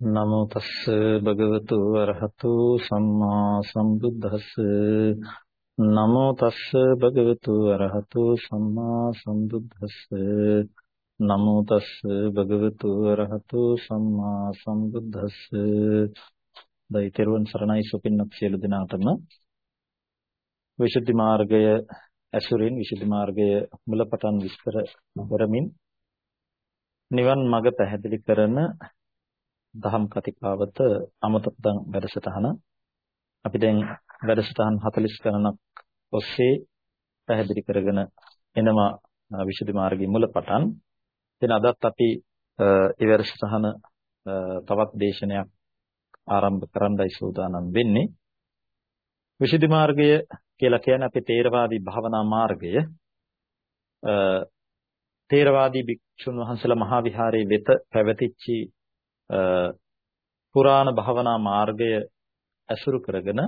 නමෝ තස්ස භගවතු වරහතු සම්මා සම්බුද්දස්ස. නමෝ තස්ස භගවතු වරහතු සම්මා සම්බුද්දස්ස. නමෝ තස්ස භගවතු වරහතු සම්මා සම්බුද්දස්ස. දෛතරුවන් සරණයි සුපින්නත් සියලු දෙනාටම. විසුද්ධි මාර්ගය ඇසුරින් විසුද්ධි මාර්ගය මුලපටන් විස්තර කරමින් නිවන් මඟ පැහැදිලි කරන දහම් කතිකාවත අමතපදන් වැඩසටහන අපි දැන් වැඩසටහන් 40 ගණනක් ඔස්සේ පැහැදිලි කරගෙන එනවා විසුද්ධි මාර්ගයේ මුලපටන්. එතන අදත් අපි ඒ වැඩසටහන තවත් දේශනයක් ආරම්භ කරන්නයි සූදානම් වෙන්නේ. විසුද්ධි මාර්ගය කියලා කියන්නේ අපේ තේරවාදී භාවනා මාර්ගය. තේරවාදී භික්ෂුන් වහන්සේලා මහා විහාරයේ වෙත පැවතිච්චි පුරාණ භවනා මාර්ගය ඇසුරු කරගෙන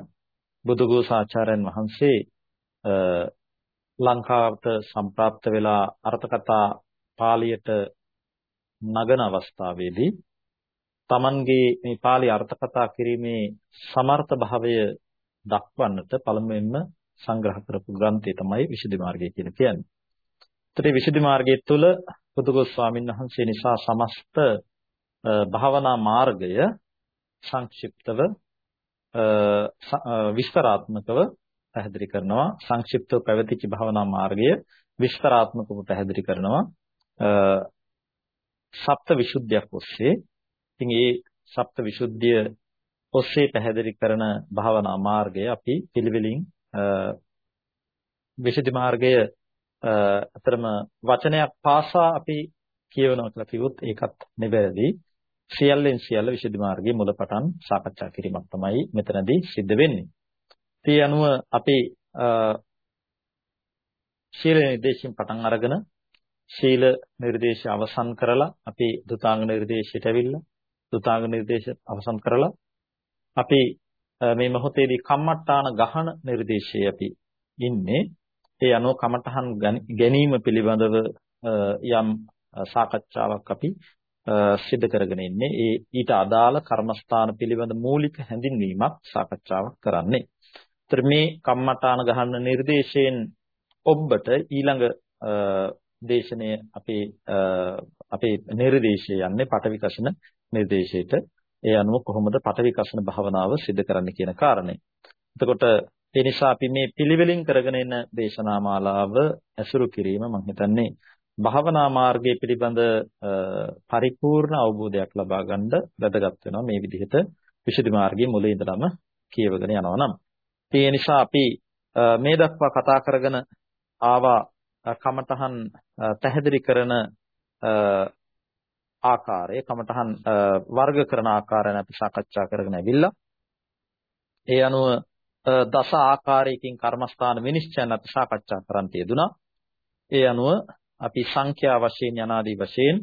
බුදුගෝසාචාර්යන් වහන්සේ ලංකාවට සම්ප්‍රාප්ත වෙලා අර්ථකථා පාළියට නගන අවස්ථාවේදී තමන්ගේ මේ පාළි අර්ථකථා කිරීමේ සමර්ථ භාවය දක්වන්නට පළමුවෙන්ම සංග්‍රහ කරපු ග්‍රන්ථය තමයි විසුද්ධි මාර්ගය කියලා කියන්නේ. ඒතර විසුද්ධි මාර්ගය තුළ බුදුගොස් ස්වාමීන් වහන්සේ නිසා සමස්ත භාවනා මාර්ගය සංක්ෂිප්තව විස්තරාත්මකව පැහැදිලි කරනවා. සංක්ෂිප්තව පැවතිච්ච භාවනා මාර්ගය විස්තරාත්මකව පැහැදිලි කරනවා. සප්ත විසුද්ධියක් ඔස්සේ. ඉතින් මේ සප්ත විසුද්ධිය ඔස්සේ පැහැදිලි කරන භාවනා මාර්ගය අපි පිළිවෙලින් විසුද්ධි මාර්ගය අතරම වචනයක් පාසා අපි කියවනවා කියලා කිව්වොත් ඒකත් නෙබැරදි සියල්ලෙන් සියල්ල විසුද්ධි මාර්ගයේ මුලපටන් සාකච්ඡා කිරීමක් තමයි මෙතනදී සිද්ධ වෙන්නේ. ඒ අනුව අපි ශීල නිර්දේශයෙන් පටන් අරගෙන ශීල නිර්දේශය අවසන් කරලා අපි දුතාංග නිර්දේශයට ඇවිල්ලා දුතාංග නිර්දේශය අවසන් කරලා අපි මේ මොහොතේදී කම්මට්ටාන ගහන නිර්දේශයේ අපි ඉන්නේ ඒ අනුව කමඨහන් ගැනීම පිළිබඳව යම් සාකච්ඡාවක් අපි සිදු කරගෙන ඉන්නේ ඒ ඊට අදාළ කර්මස්ථාන පිළිබඳ මූලික හැඳින්වීමක් සාකච්ඡාවක් කරන්නේ. ඒතර මේ කම්මඨාන ගහන නිර්දේශයෙන් ඔබට ඊළඟ දේශනය අපේ අපේ නිර්දේශය යන්නේ පටවිකෂණ නිර්දේශයට. ඒ අනුව කොහොමද පටවිකෂණ භාවනාව සිදු කරන්න කියන කාරණේ. එතකොට ඒ නිසා අපි මේ පිළිවෙලින් කරගෙන එන දේශනා මාලාව ඇසුරු කිරීම මම හිතන්නේ භාවනා මාර්ගය පිළිබඳ පරිපූර්ණ අවබෝධයක් ලබා ගන්න වැදගත් වෙනවා මේ විදිහට විසුද්ධි මාර්ගයේ මුලින් ඉඳලම කියවගෙන යනවා නම්. ඒ නිසා අපි මේ දක්වා කතා කරගෙන ආවා කමඨහන් පැහැදිලි කරන ආකාරය කමඨහන් වර්ග කරන ආකාරය අපි සාකච්ඡා කරගෙන ඇවිල්ලා ඒ අනුව දස ආකාරයකින් කර්මස්ථාන විනිශ්චයන් අපි සාකච්ඡා කරන් තියදුනා. ඒ අනුව අපි සංඛ්‍යා වශයෙන් යනාදී වශයෙන්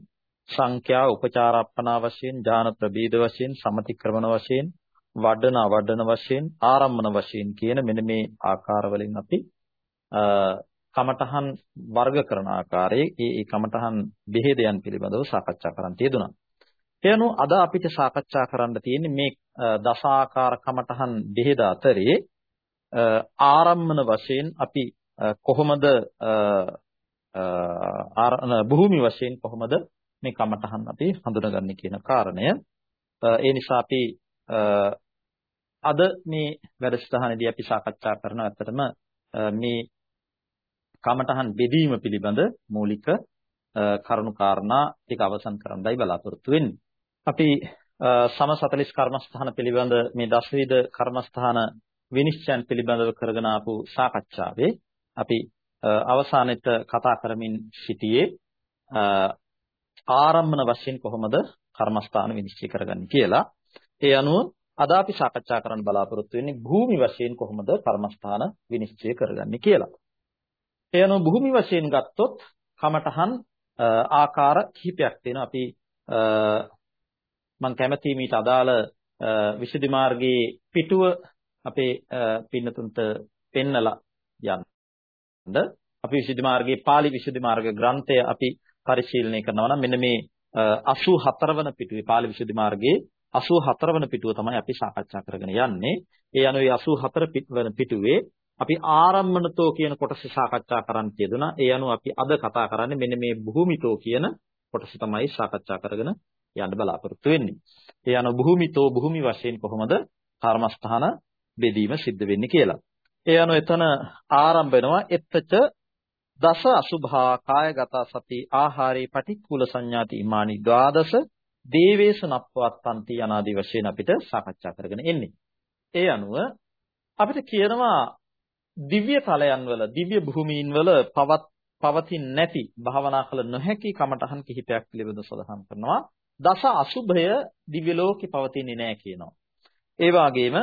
සංඛ්‍යා උපචාරප්පනා වශයෙන් ඥාන ප්‍රබීද වශයෙන් සමතික්‍රමන වශයෙන් වඩන අවඩන වශයෙන් ආරම්මන වශයෙන් කියන මෙන්න මේ ආකාරවලින් අපි කමඨහන් වර්ග කරන ආකාරයේ ඒ ඒ කමඨහන් බෙහෙදයන් පිළිබඳව සාකච්ඡා කරන් තියදුනා. එයනු අද අපිට සාකච්ඡා කරන්න තියෙන්නේ මේ දස ආකාර කමඨහන් බෙහෙද අතරේ ආරම්මන වශයෙන් අපි කොහොමද භූමි වශයෙන් කොහොමද මේ කමඨහන් අපි හඳුනගන්නේ කියන කාරණය. ඒ නිසා අපි අද මේ වැඩසටහනේදී අපි සාකච්ඡා කරන ඇත්තටම මේ කමඨහන් බෙදීම පිළිබඳ මූලික කරුණු කාරණා ටික අවසන් කරන්නයි බලාපොරොත්තු වෙන්නේ. අපි සම 40 කර්මස්ථාන පිළිබඳ මේ දසවිධ කර්මස්ථාන විනිශ්චයන් පිළිබඳව කරගෙන ආපු සාකච්ඡාවේ අපි අවසානෙට කතා කරමින් සිටියේ ආරම්භන වශයෙන් කොහොමද කර්මස්ථාන විනිශ්චය කරගන්නේ කියලා. ඒ අනුව අද අපි සාකච්ඡා කරන්න බලාපොරොත්තු වෙන්නේ භූමි වශයෙන් කොහොමද කර්මස්ථාන විනිශ්චය කරගන්නේ කියලා. ඒ අනුව භූමි වශයෙන් ගත්තොත් කමඨහන් ආකාර කිහිපයක් තියෙනවා. අපි මම කැමැති මීට අදාළ විසුද්ධි මාර්ගයේ පිටුව අපේ පින්නතුන්ට පෙන්නලා යන්න. අපි විසුද්ධි මාර්ගයේ pāli විසුද්ධි මාර්ග ග්‍රන්ථය අපි පරිශීලනය කරනවා නම් මෙන්න මේ 84 වන පිටුවේ pāli විසුද්ධි මාර්ගයේ 84 වන පිටුව තමයි අපි සාකච්ඡා කරගෙන යන්නේ. ඒ අනුව 84 වන පිටුවේ අපි ආරම්මනතෝ කියන කොටස සාකච්ඡා කරන්න තියදුනා. ඒ අනුව අපි අද කතා කරන්නේ මෙන්න මේ භූමිතෝ කියන කොටස තමයි සාකච්ඡා කරගෙන යන්න බලාපොරොත්තු වෙන්නේ. ඒ අනුව භූමිතෝ භූමි වශයෙන් කොහොමද කර්මස්ථාන බෙදීම සිද්ධ වෙන්නේ කියලා. ඒ අනුව එතන ආරම්භ වෙනවා එත්තච දස අසුභා කායගත සති ආහාරේ පටික්කුල සංඥාති ඉමානි ද්වාදස දේවේස නප්පවත්තන්ති අනාදි වශයෙන් අපිට සාකච්ඡා කරගෙන එන්නේ. ඒ අනුව අපිට කියනවා දිව්‍ය තලයන් වල දිව්‍ය භූමීන් වල පවත් පවතින් නැති භාවනා කළ නොහැකි කමඨහන් කිහිපයක් පිළිබඳව සඳහන් කරනවා. දස අසුභය දිව්‍ය ලෝකේ පවතින්නේ නැහැ කියනවා. ඒ වගේම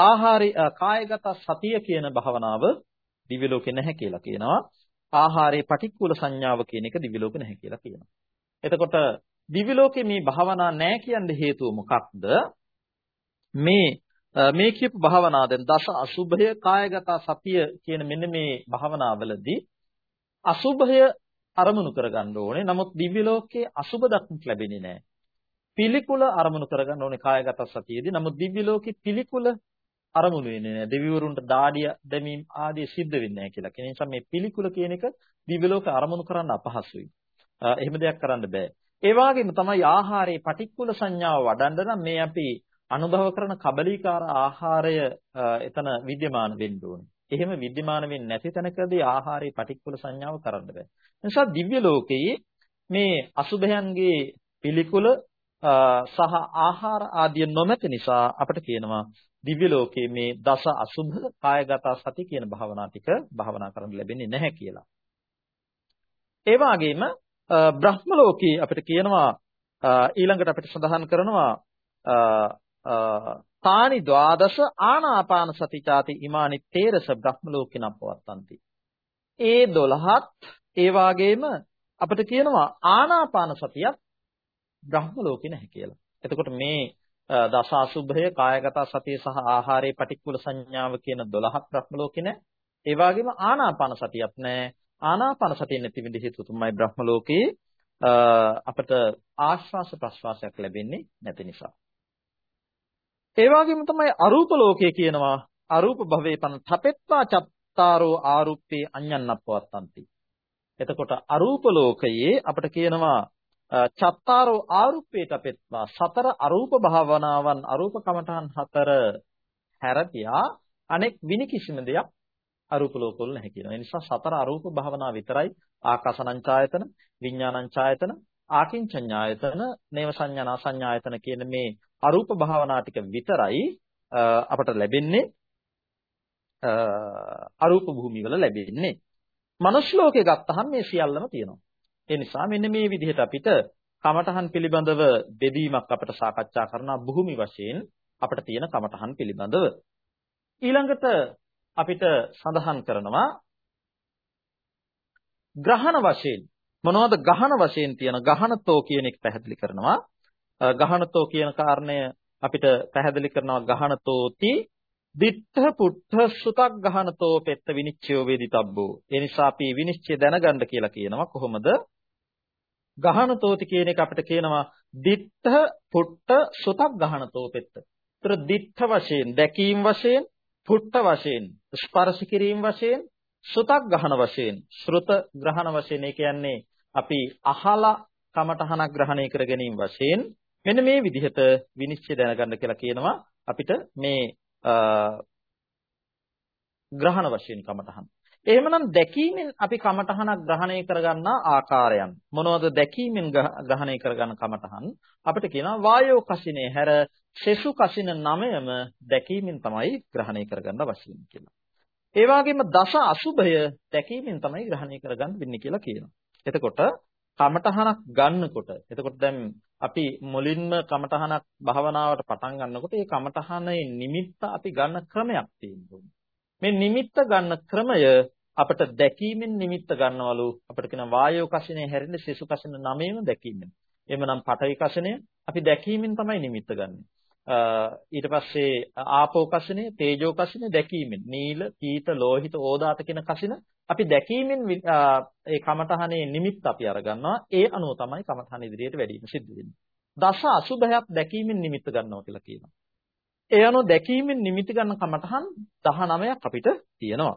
ආහාරي කායගත සතිය කියන භාවනාව දිව්‍ය ලෝකේ නැහැ කියලා කියනවා. ආහාරයේ පටික්කුල සංඥාව කියන එක දිව්‍ය ලෝකේ නැහැ කියලා කියනවා. එතකොට දිව්‍ය ලෝකේ මේ භාවනා නැහැ කියන්න හේතුව මොකක්ද? මේ මේ කියපු භාවනා දැන් දස අසුභය කායගත සතිය කියන මෙන්න මේ භාවනාවලදී අසුභය අරමුණු කරගන්න ඕනේ. නමුත් දිව්‍ය ලෝකයේ අසුභ දක්නට ලැබෙන්නේ නැහැ. පිළිකුල අරමුණු කරගන්න ඕනේ කායගත සතියේදී. නමුත් දිව්‍ය ලෝකේ පිළිකුල අරමුණු වෙන්නේ නැහැ. දෙවිවරුන්ට දාඩිය දැමීම ආදී සිද්ධ වෙන්නේ නැහැ කියලා. ඒ නිසා මේ පිළිකුල කියන එක දිව්‍ය ලෝක අරමුණු කරන්න අපහසුයි. එහෙම දෙයක් කරන්න බෑ. ඒ වගේම තමයි ආහාරයේ පටික්කුල සංඥාව වඩන්න නම් මේ අපි අනුභව කරන කබලීකාර ආහාරය එතන विद्यमान වෙන්න ඕනේ. එහෙම विद्यमान වෙන්නේ නැති තැනකදී ආහාරයේ පටික්කුල සංඥාව කරන්න බෑ. නිසා දිව්‍ය ලෝකයේ මේ අසුභයන්ගේ පිළිකුල සහ ආහාර ආදිය නොමැති නිසා අපිට කියනවා දිව්‍ය ලෝකයේ මේ දස අසුභ කායගත සති කියන භාවනා ටික භාවනා කරන්න ලැබෙන්නේ නැහැ කියලා. ඒ වගේම බ්‍රහ්ම ලෝකයේ අපිට කියනවා ඊළඟට අපිට සඳහන් කරනවා තානි ද්වාදස ආනාපාන සතිචාති ඉමානි තේරස බ්‍රහ්ම ලෝකින පවත්තන්ති. ඒ 12ත් ඒ වාගේම අපිට කියනවා ආනාපාන සතියක් බ්‍රහ්ම ලෝකේ නැහැ කියලා. එතකොට මේ දස අසුභය කායගත සතිය සහ ආහාරයේ පටික්කුල සංඥාව කියන 12ක් බ්‍රහ්ම ලෝකේ නැහැ. ඒ වගේම ආනාපාන සතියක් නැහැ. ආනාපාන සතිය නැති වෙන්න හේතුව තමයි බ්‍රහ්ම ලෝකේ අපට ආශ්වාස ප්‍රශ්වාසයක් ලැබෙන්නේ නැති නිසා. ඒ වගේම තමයි අරූප ලෝකය කියනවා අරූප භවයේ පන තපෙත්වා චත්තාරෝ ආරුප්පේ අඤ්ඤන්නප්පවත්තන්ති. එතකොට අරූප ලෝකයේ අපිට කියනවා චත්තාරෝ ආරුප්පේට පෙත්වා සතර අරූප භාවනාවන් අරූප කමඨහන් හතර හැරතියා අනෙක් විනි කිසිම දෙයක් අරූප ලෝකවල නැහැ කියනවා. ඒ නිසා සතර අරූප භාවනා විතරයි ආකාසනංචායතන, විඥානංචායතන, ආකින්චඤ්ඤායතන, නේව සංඥානා සංඥායතන කියන මේ අරූප භාවනා ටික විතරයි අපට ලැබෙන්නේ අරූප භූමිය වල ලැබෙන්නේ. මනුෂ්‍ය ලෝකේ ගත්තහම මේ සියල්ලම තියෙනවා. ඒ නිසා මෙන්න මේ විදිහට අපිට කමඨහන් පිළිබඳව බෙදීමක් අපිට සාකච්ඡා කරනවා භූමි වශයෙන් අපිට තියෙන කමඨහන් පිළිබඳව. ඊළඟට අපිට සඳහන් කරනවා ග්‍රහණ වශයෙන් මොනවද ගහන වශයෙන් තියෙන ගහනතෝ කියන එක පැහැදිලි කරනවා. ගහනතෝ කියන කාරණය අපිට පැහැදිලි කරනවා ගහනතෝති දිත්ත පුත්ත සුතක් ගහනතෝ පෙත්ත විනිච්ඡයෝ වේදිතබ්බෝ. ඒ නිසා අපි විනිශ්චය දැනගන්න කියලා කියනවා කොහොමද? ගහනතෝති කියන එක අපිට කියනවා දිත්ත පුත්ත සුතක් ගහනතෝ පෙත්ත. ඒතර දිත්ත වශයෙන් දැකීම් වශයෙන් පුත්ත වශයෙන් ස්පර්ශ කිරීම වශයෙන් සුතක් ගහන වශයෙන් ශ්‍රුත ග්‍රහණ වශයෙන් ඒ කියන්නේ අපි අහලා කමඨහනක් ග්‍රහණය කර ගැනීම වශයෙන් මෙන්න මේ විදිහට විනිශ්චය දැනගන්න කියලා කියනවා අපිට මේ ග්‍රහණ වශයෙන් කමඨහන. එහෙමනම් දැකීමෙන් අපි කමඨහනක් ග්‍රහණය කරගන්නා ආකාරයන් මොනවද දැකීමෙන් ග්‍රහණය කරගන්න කමඨහන් අපිට කියනවා වායෝ කසිනේ හැර සෙසු කසින නමයම දැකීමෙන් තමයි ග්‍රහණය කරගන්න වශයෙන් කියලා. ඒ වගේම දස අසුභය දැකීමෙන් තමයි ග්‍රහණය කරගන්න වෙන්නේ කියලා කියනවා. එතකොට කමඨහනක් ගන්නකොට එතකොට දැන් අපි මුලින්ම කමඨහනක් භාවනාවට පටන් ගන්නකොට ඒ කමඨහනේ නිමිත්ත අපි ගන්න ක්‍රමයක් තියෙනවා. මේ නිමිත්ත ගන්න ක්‍රමය අපිට දැකීමෙන් නිමිත්ත ගන්නවලු අපිට කියන වායෝ කසිනේ හැරෙන්න සෙසු කසින නමේම දැකීමෙන්. එහෙමනම් පඨවි කසිනේ අපි දැකීමෙන් තමයි නිමිත්ත ගන්නෙ. ඊට පස්සේ ආපෝ කසිනේ තේජෝ කසිනේ දැකීමෙන් නීල පීත ලෝහිත ඕදාත කියන කසින අපි දැකීමෙන් ඒ කමඨහනේ නිමිත්ත අපි අරගන්නවා ඒ අනුව තමයි කමඨහන ඉදිරියට වැඩිම සිද්ධ වෙන්නේ දස අසුභයක් දැකීමෙන් නිමිත්ත ගන්නවා කියලා කියනවා. ඒ අනුව දැකීමෙන් නිමිති ගන්න කමඨහන් 19ක් අපිට තියෙනවා.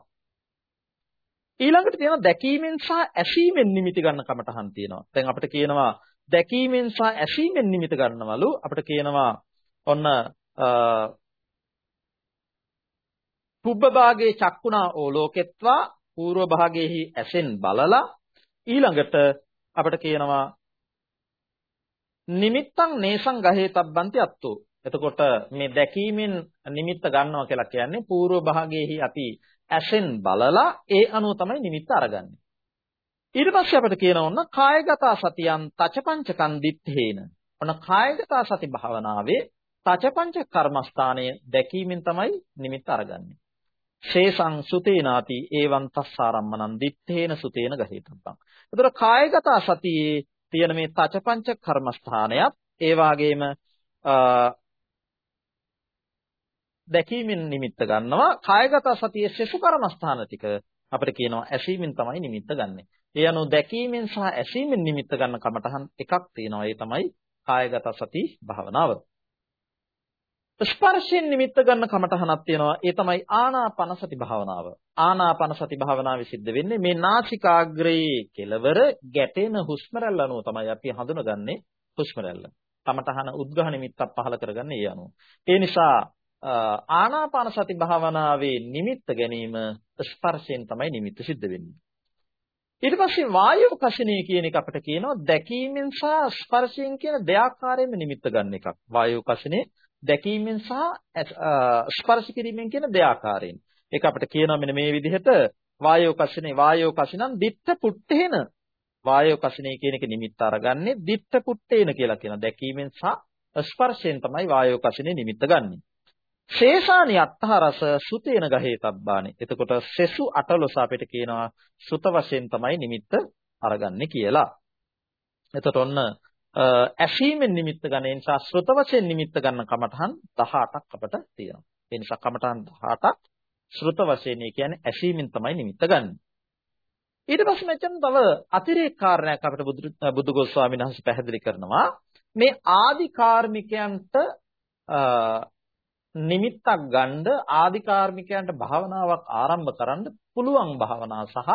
ඊළඟට තියෙනවා දැකීමෙන් සහ ඇසීමෙන් නිමිති ගන්න කමඨහන් තියෙනවා. දැන් අපිට කියනවා දැකීමෙන් සහ ඇසීමෙන් නිමිති ගන්නවලු අපිට කියනවා ඔන්න පුබ්බ භාගයේ චක්කුණා ඕලෝකෙත්වා పూర్ව භාගයේහි ඇසෙන් බලලා ඊළඟට අපිට කියනවා නිමිත්තං නේසං ගහේ තබ්බන්ති අත්තෝ එතකොට මේ දැකීමෙන් නිමිත්ත ගන්නවා කියලා කියන්නේ పూర్ව භාගයේහි අපි ඇසෙන් බලලා ඒ අනුව තමයි නිමිත්ත අරගන්නේ. ඊට පස්සේ අපිට කියනවා ඔන්න කායගත සතියන් තචපංචකන් දිත්තේන. ඔන්න කායගත සති භාවනාවේ තචපංච කර්මස්ථානය දැකීමෙන් තමයි නිමිත්ත අරගන්නේ. ශේසං සුතේනාති ඒවං තස්සාරම්මනං දිත්තේන සුතේන ගහේතබ්බං. එතකොට කායගත සතියේ තියෙන මේ තචපංච කර්මස්ථානයත් ඒ වගේම දැකීමෙන් නිමිත්ත ගන්නවා කායගත සතියේ සෙසු කර්මස්ථාන ටික අපිට කියනවා ඇසීමෙන් තමයි නිමිත්ත ගන්නෙ. ඒ අනුව දැකීමෙන් සහ ඇසීමෙන් නිමිත්ත ගන්න කමටහන් එකක් තියෙනවා. ඒ තමයි කායගත සති භාවනාව. ස්පර්ශයෙන් නිමිත්ත ගන්න කමටහනක් තියෙනවා. ඒ තමයි ආනාපාන සති භාවනාව. ආනාපාන සති භාවනාවේ සිද්ධ වෙන්නේ මේ නාසිකාග්‍රයේ කෙලවර ගැටෙන හුස්ම රැල්ල අනුව තමයි අපි හඳුනගන්නේ හුස්ම රැල්ල. කමටහන උද්ඝහ නිමිත්තක් පහල කරගන්නේ ඒ අනුව. ඒ නිසා ආනාපාන සති භාවනාවේ නිමිත්ත ගැනීම ස්පර්ශයෙන් තමයි නිමිත්ත සිද්ධ වෙන්නේ. ඊට පස්සේ වායෝ කසිනේ කියන එක අපිට කියනවා දැකීමෙන් සහ ස්පර්ශයෙන් කියන දෙආකාරයෙන්ම නිමිත්ත ගන්න එකක්. වායෝ කසිනේ දැකීමෙන් සහ ස්පර්ශ කිරීමෙන් කියන දෙආකාරයෙන්. ඒක අපිට කියනවා මෙන්න මේ විදිහට වායෝ කසිනේ වායෝ කසිනම් දිත්ත පුට්ටේන වායෝ කසිනේ කියන එක නිමිත්ත අරගන්නේ දිත්ත පුට්ටේන කියලා කියන දැකීමෙන් සහ ස්පර්ශයෙන් තමයි වායෝ කසිනේ නිමිත්ත ගන්නේ. ශේෂානි අත්තහරස සුතේන ගහේ තබ්බානි. එතකොට සෙසු අටලොස අපිට කියනවා සුත වශයෙන් තමයි නිමිත්ත අරගන්නේ කියලා. එතකොට ඔන්න ඇසීමෙන් නිමිත්ත ගන්න නිසා ශ්‍රත වශයෙන් නිමිත්ත ගන්න කමඨහන් 18ක් අපට තියෙනවා. ඒ නිසා කමඨහන් 18ක් ශ්‍රත වශයෙන් කියන්නේ ඇසීමෙන් තමයි නිමිත්ත ගන්න. ඊට පස්සේ මෙතන තව අතිරේක කාරණයක් අපිට බුදුගොස් ස්වාමීන් වහන්සේ පැහැදිලි කරනවා මේ ආදි කාර්මිකයන්ට නිමිත්තක් ගන්න ආධිකාර්මිකයන්ට භාවනාවක් ආරම්භ කරන්න පුළුවන් භාවනා සහ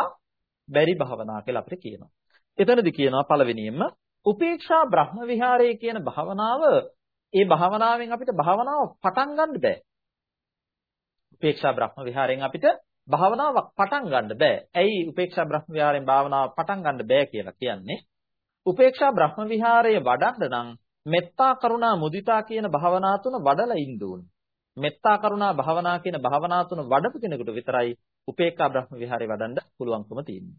බැරි භාවනා කියලා අපිට කියනවා. එතනදී කියනවා පළවෙනියෙන්ම උපේක්ෂා බ්‍රහ්ම විහාරයේ කියන භාවනාව ඒ භාවනාවෙන් අපිට භාවනාව පටන් ගන්න බෑ. උපේක්ෂා බ්‍රහ්ම විහාරයෙන් අපිට භාවනාවක් පටන් ගන්න බෑ. ඇයි උපේක්ෂා බ්‍රහ්ම විහාරයෙන් භාවනාව පටන් ගන්න බෑ කියලා කියන්නේ? උපේක්ෂා බ්‍රහ්ම විහාරයේ වඩන්න නම් මෙත්තා කරුණා මුදිතා කියන භාවනා තුන වඩලා ඉන්න ඕනේ. මෙත්තා කරුණා භාවනා කියන භාවනා තුන වඩපු කෙනෙකුට විතරයි උපේක්ඛා බ්‍රහ්ම විහාරේ වඩන්න පුළුවන්කම තියෙන්නේ.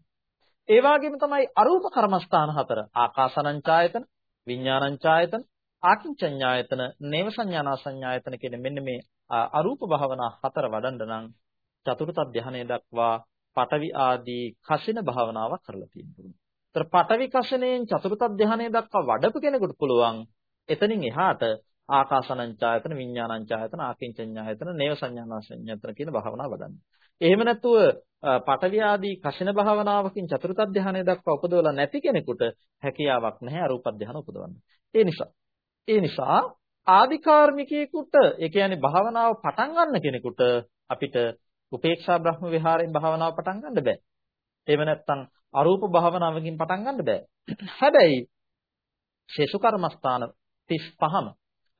ඒ වගේම තමයි අරූප කර්මස්ථාන හතර ආකාසනංචායතන, විඥානංචායතන, ආකින්චඤ්ඤායතන, නේව සංඥානාසඤ්ඤායතන කියන මෙන්න මේ අරූප භාවනා හතර වඩන්න නම් චතුර්ථ ධානය දක්වා පටවි ආදී කසින භාවනාවක් කරලා තියෙනවා. ඒතර පටවි කසණයෙන් චතුර්ථ ධානය දක්වා වඩපු කෙනෙකුට පුළුවන් එතනින් එහාට ආකාසනංචායතන විඥානංචායතන ආකින්චඤ්ඤායතන නේව සංඥානාසඤ්ඤායතන කියන භාවනාව වඩන්න. එහෙම නැත්නම් පඨවි ආදී කසින භාවනාවකින් චතුර්ථ ධානය දක්වා උපදවලා නැති කෙනෙකුට හැකියාවක් නැහැ අරූප ධානය උපදවන්න. ඒ නිසා ඒ නිසා ආදිකාර්මිකයෙකුට ඒ කියන්නේ භාවනාව පටන් ගන්න කෙනෙකුට අපිට උපේක්ෂා බ්‍රහ්ම විහාරයෙන් භාවනාව පටන් ගන්න බෑ. එහෙම නැත්නම් අරූප භාවනාවකින් පටන් ගන්න බෑ. හැබැයි ශේෂු කර්මස්ථාන 35ම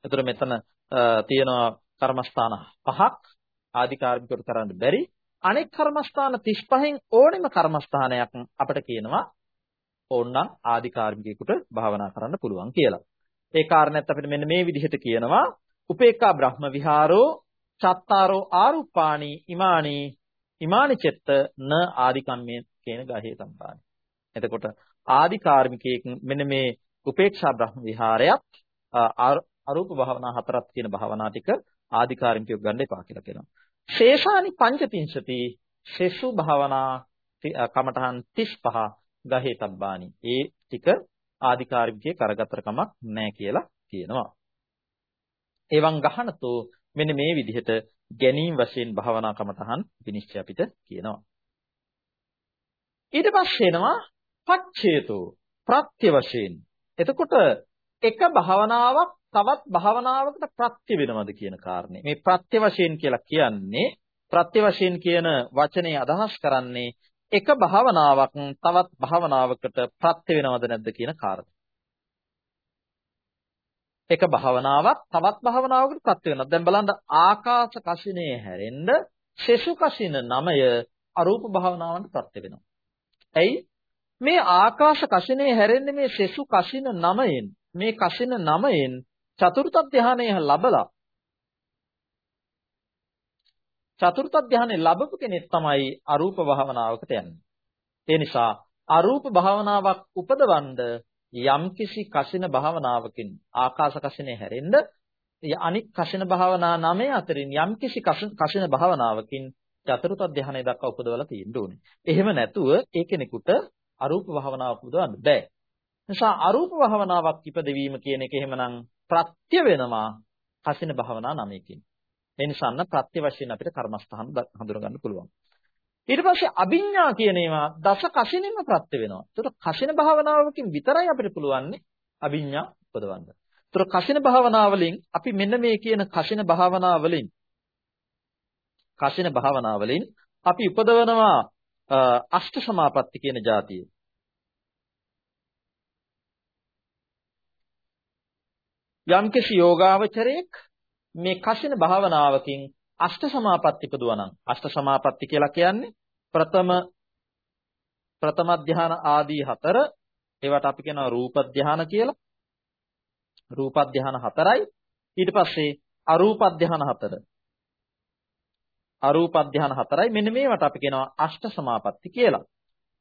එතකොට මෙතන තියෙනවා කර්මස්ථාන පහක් ආදි කාර්මිකවට කරන්න බැරි. අනෙක් කර්මස්ථාන 35න් ඕනෙම කර්මස්ථානයක් අපිට කියනවා ඕනනම් ආදි කාර්මිකයෙකුට භාවනා කරන්න පුළුවන් කියලා. ඒ කාරණේත් අපිට මෙන්න මේ විදිහට කියනවා උපේක්ඛා බ්‍රහ්ම විහාරෝ චත්තාරෝ ආරුපාණි ඉමානි ඉමානි චෙත්ත න ආදි කම්මේ කියන ගහේ සම්පාදයි. එතකොට ආදි කාර්මිකයෙක් මෙන්න මේ උපේක්ෂා බ්‍රහ්ම විහාරයත් අරූප භාවනා හතරක් තියෙන භාවනා ටික ආධිකාරිකව ගන්න එපා කියලා කියනවා. ශේෂානි පංචතිංශති ශේෂු භාවනා කමඨහන් 35 ගහේ තබ්බානි. ඒ ටික ආධිකාරිකයේ කරගත්තර කමක් නැහැ කියලා කියනවා. එවන් ගහනතෝ මෙන්න මේ විදිහට ගැනීම වශයෙන් භාවනා කමඨහන් විනිශ්චය අපිට කියනවා. ඊට පස්සේ එනවා පච්චේතෝ ප්‍රත්‍ය වශයෙන්. එතකොට එක භාවනාවක් තවත් භාවනාවකට ප්‍රත්‍ය වෙනවද කියන කාරණේ. මේ ප්‍රත්‍ය වශයෙන් කියලා කියන්නේ ප්‍රත්‍ය වශයෙන් කියන වචනේ අදහස් කරන්නේ එක භාවනාවක් තවත් භාවනාවකට ප්‍රත්‍ය වෙනවද නැද්ද කියන කාරණේ. එක භාවනාවක් තවත් භාවනාවකට ප්‍රත්‍ය වෙනවා. දැන් බලන්න ආකාශ කසිනේ හැරෙන්න සෙසු කසින නමය අරූප භාවනාවන්ට ප්‍රත්‍ය වෙනවා. ඇයි? මේ ආකාශ කසිනේ හැරෙන්නේ මේ සෙසු කසින නමයෙන් මේ කසින නමයෙන් චතුර්ථ ධානය ලැබලා චතුර්ථ ධානය ලැබපු කෙනෙක් තමයි අරූප භාවනාවකට යන්නේ. ඒ නිසා අරූප භාවනාවක් උපදවන්න යම්කිසි කසින භාවනාවකින් ආකාශ කසිනේ හැරෙන්න අනික් කසින භාවනා නමය අතරින් යම්කිසි කසින භාවනාවකින් චතුර්ථ ධානය දක්වා උපදවලා තියෙන්න ඕනේ. එහෙම නැතුව ඒ කෙනෙකුට අරූප භාවනාවක් උපදවන්න බෑ. නිසා අරූප භාවනාවක් ඉපදවීම කියන එක එහෙමනම් ප්‍රත්‍ය වෙනවා කසින භාවනා නමයකින්. ඒ නිසා නම් ප්‍රත්‍ය වශයෙන් අපිට කර්මස්ථාන හඳුනා ගන්න පුළුවන්. ඊට පස්සේ අභිඥා කියන ඒවා දස කසිනෙම ප්‍රත්‍ය වෙනවා. ඒතකොට කසින භාවනාවකින් විතරයි අපිට පුළුවන් අභිඥා උපදවන්න. ඒතකොට කසින භාවනාවලින් අපි මෙන්න මේ කියන කසින භාවනාවලින් කසින භාවනාවලින් අපි උපදවනවා අෂ්ට සමාපatti කියන જાතිය. යම්කිසි යෝගාවචරයක් මේ කසින භාවනාවකින් අෂ්ට සමාපatti පදුවනම් අෂ්ට සමාපatti කියලා කියන්නේ ප්‍රථම ප්‍රථම ධාන ආදී හතර. ඒවට අපි කියනවා රූප ධාන කියලා. රූප ධාන හතරයි. ඊට පස්සේ අරූප ධාන හතර. අරූප ධාන හතරයි. මෙන්න මේවට අපි කියනවා අෂ්ට සමාපatti කියලා.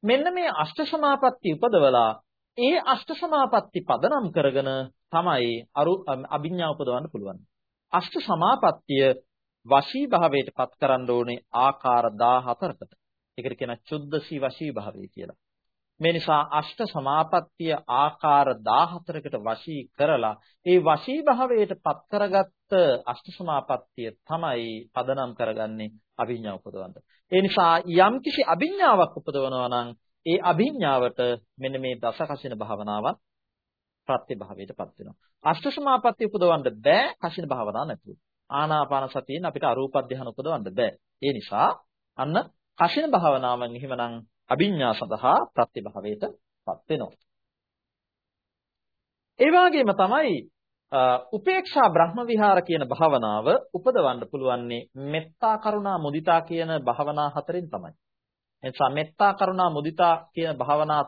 මෙන්න මේ අෂ්ට සමාපatti උපදවලා ඒ අෂ්ට සමාපatti පදනම් කරගෙන තමයි අරු අභිඥා උපදවන්න පුළුවන්. අෂ්ට සමාපත්තිය වශී භාවයට පත් කරන්න ඕනේ ආකාර 14කට. ඒකට කියන චුද්දසී වශී භාවය කියලා. මේ නිසා අෂ්ට සමාපත්තිය ආකාර 14කට වශී කරලා ඒ වශී භාවයට පත් කරගත්ත අෂ්ට සමාපත්තිය තමයි පදනම් කරගන්නේ අභිඥා උපදවන්න. ඒ නිසා යම්කිසි අභිඥාවක් උපදවනවා නම් ඒ අභිඥාවට මෙන්න මේ දසකසින භාවනාවත් ප්‍රත්‍ය භාවයටපත් වෙනවා. අෂ්ට සමාපatti උපදවන්න බෑ කසින භාවනාව නැතුව. ආනාපාන සතියෙන් අපිට අරූප ධ්‍යාන උපදවන්න බෑ. ඒ නිසා අන්න කසින භාවනාවෙන් එහෙමනම් අභිඥා සඳහා ප්‍රත්‍ය භාවයටපත් වෙනවා. ඒ වගේම තමයි උපේක්ෂා බ්‍රහ්ම විහාර කියන භාවනාව උපදවන්න පුළුවන්නේ මෙත්තා කරුණා මුදිතා කියන භාවනා හතරෙන් තමයි. එනිසා මෙත්තා කරුණා මුදිතා කියන භාවනා